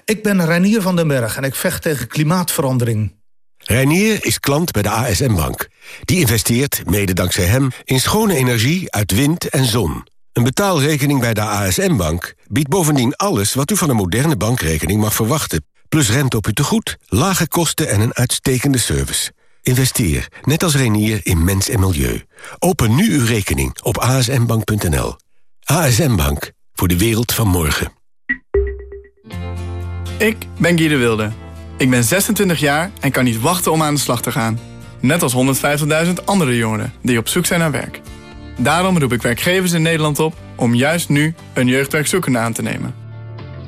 Ik ben Reinier van den Berg en ik vecht tegen klimaatverandering. Reinier is klant bij de ASM Bank. Die investeert, mede dankzij hem, in schone energie uit wind en zon. Een betaalrekening bij de ASM Bank biedt bovendien alles wat u van een moderne bankrekening mag verwachten. Plus rente op uw tegoed, lage kosten en een uitstekende service. Investeer, net als Renier, in mens en milieu. Open nu uw rekening op asmbank.nl. ASM Bank, voor de wereld van morgen. Ik ben Guy de Wilde. Ik ben 26 jaar en kan niet wachten om aan de slag te gaan. Net als 150.000 andere jongeren die op zoek zijn naar werk. Daarom roep ik werkgevers in Nederland op om juist nu een jeugdwerkzoekende aan te nemen.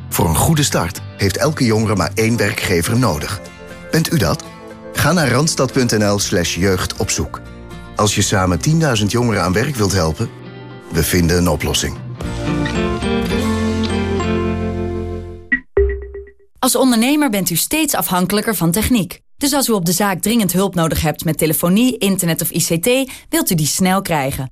Voor een goede start heeft elke jongere maar één werkgever nodig. Bent u dat? Ga naar randstad.nl slash jeugdopzoek. Als je samen 10.000 jongeren aan werk wilt helpen, we vinden een oplossing. Als ondernemer bent u steeds afhankelijker van techniek. Dus als u op de zaak dringend hulp nodig hebt met telefonie, internet of ICT... wilt u die snel krijgen.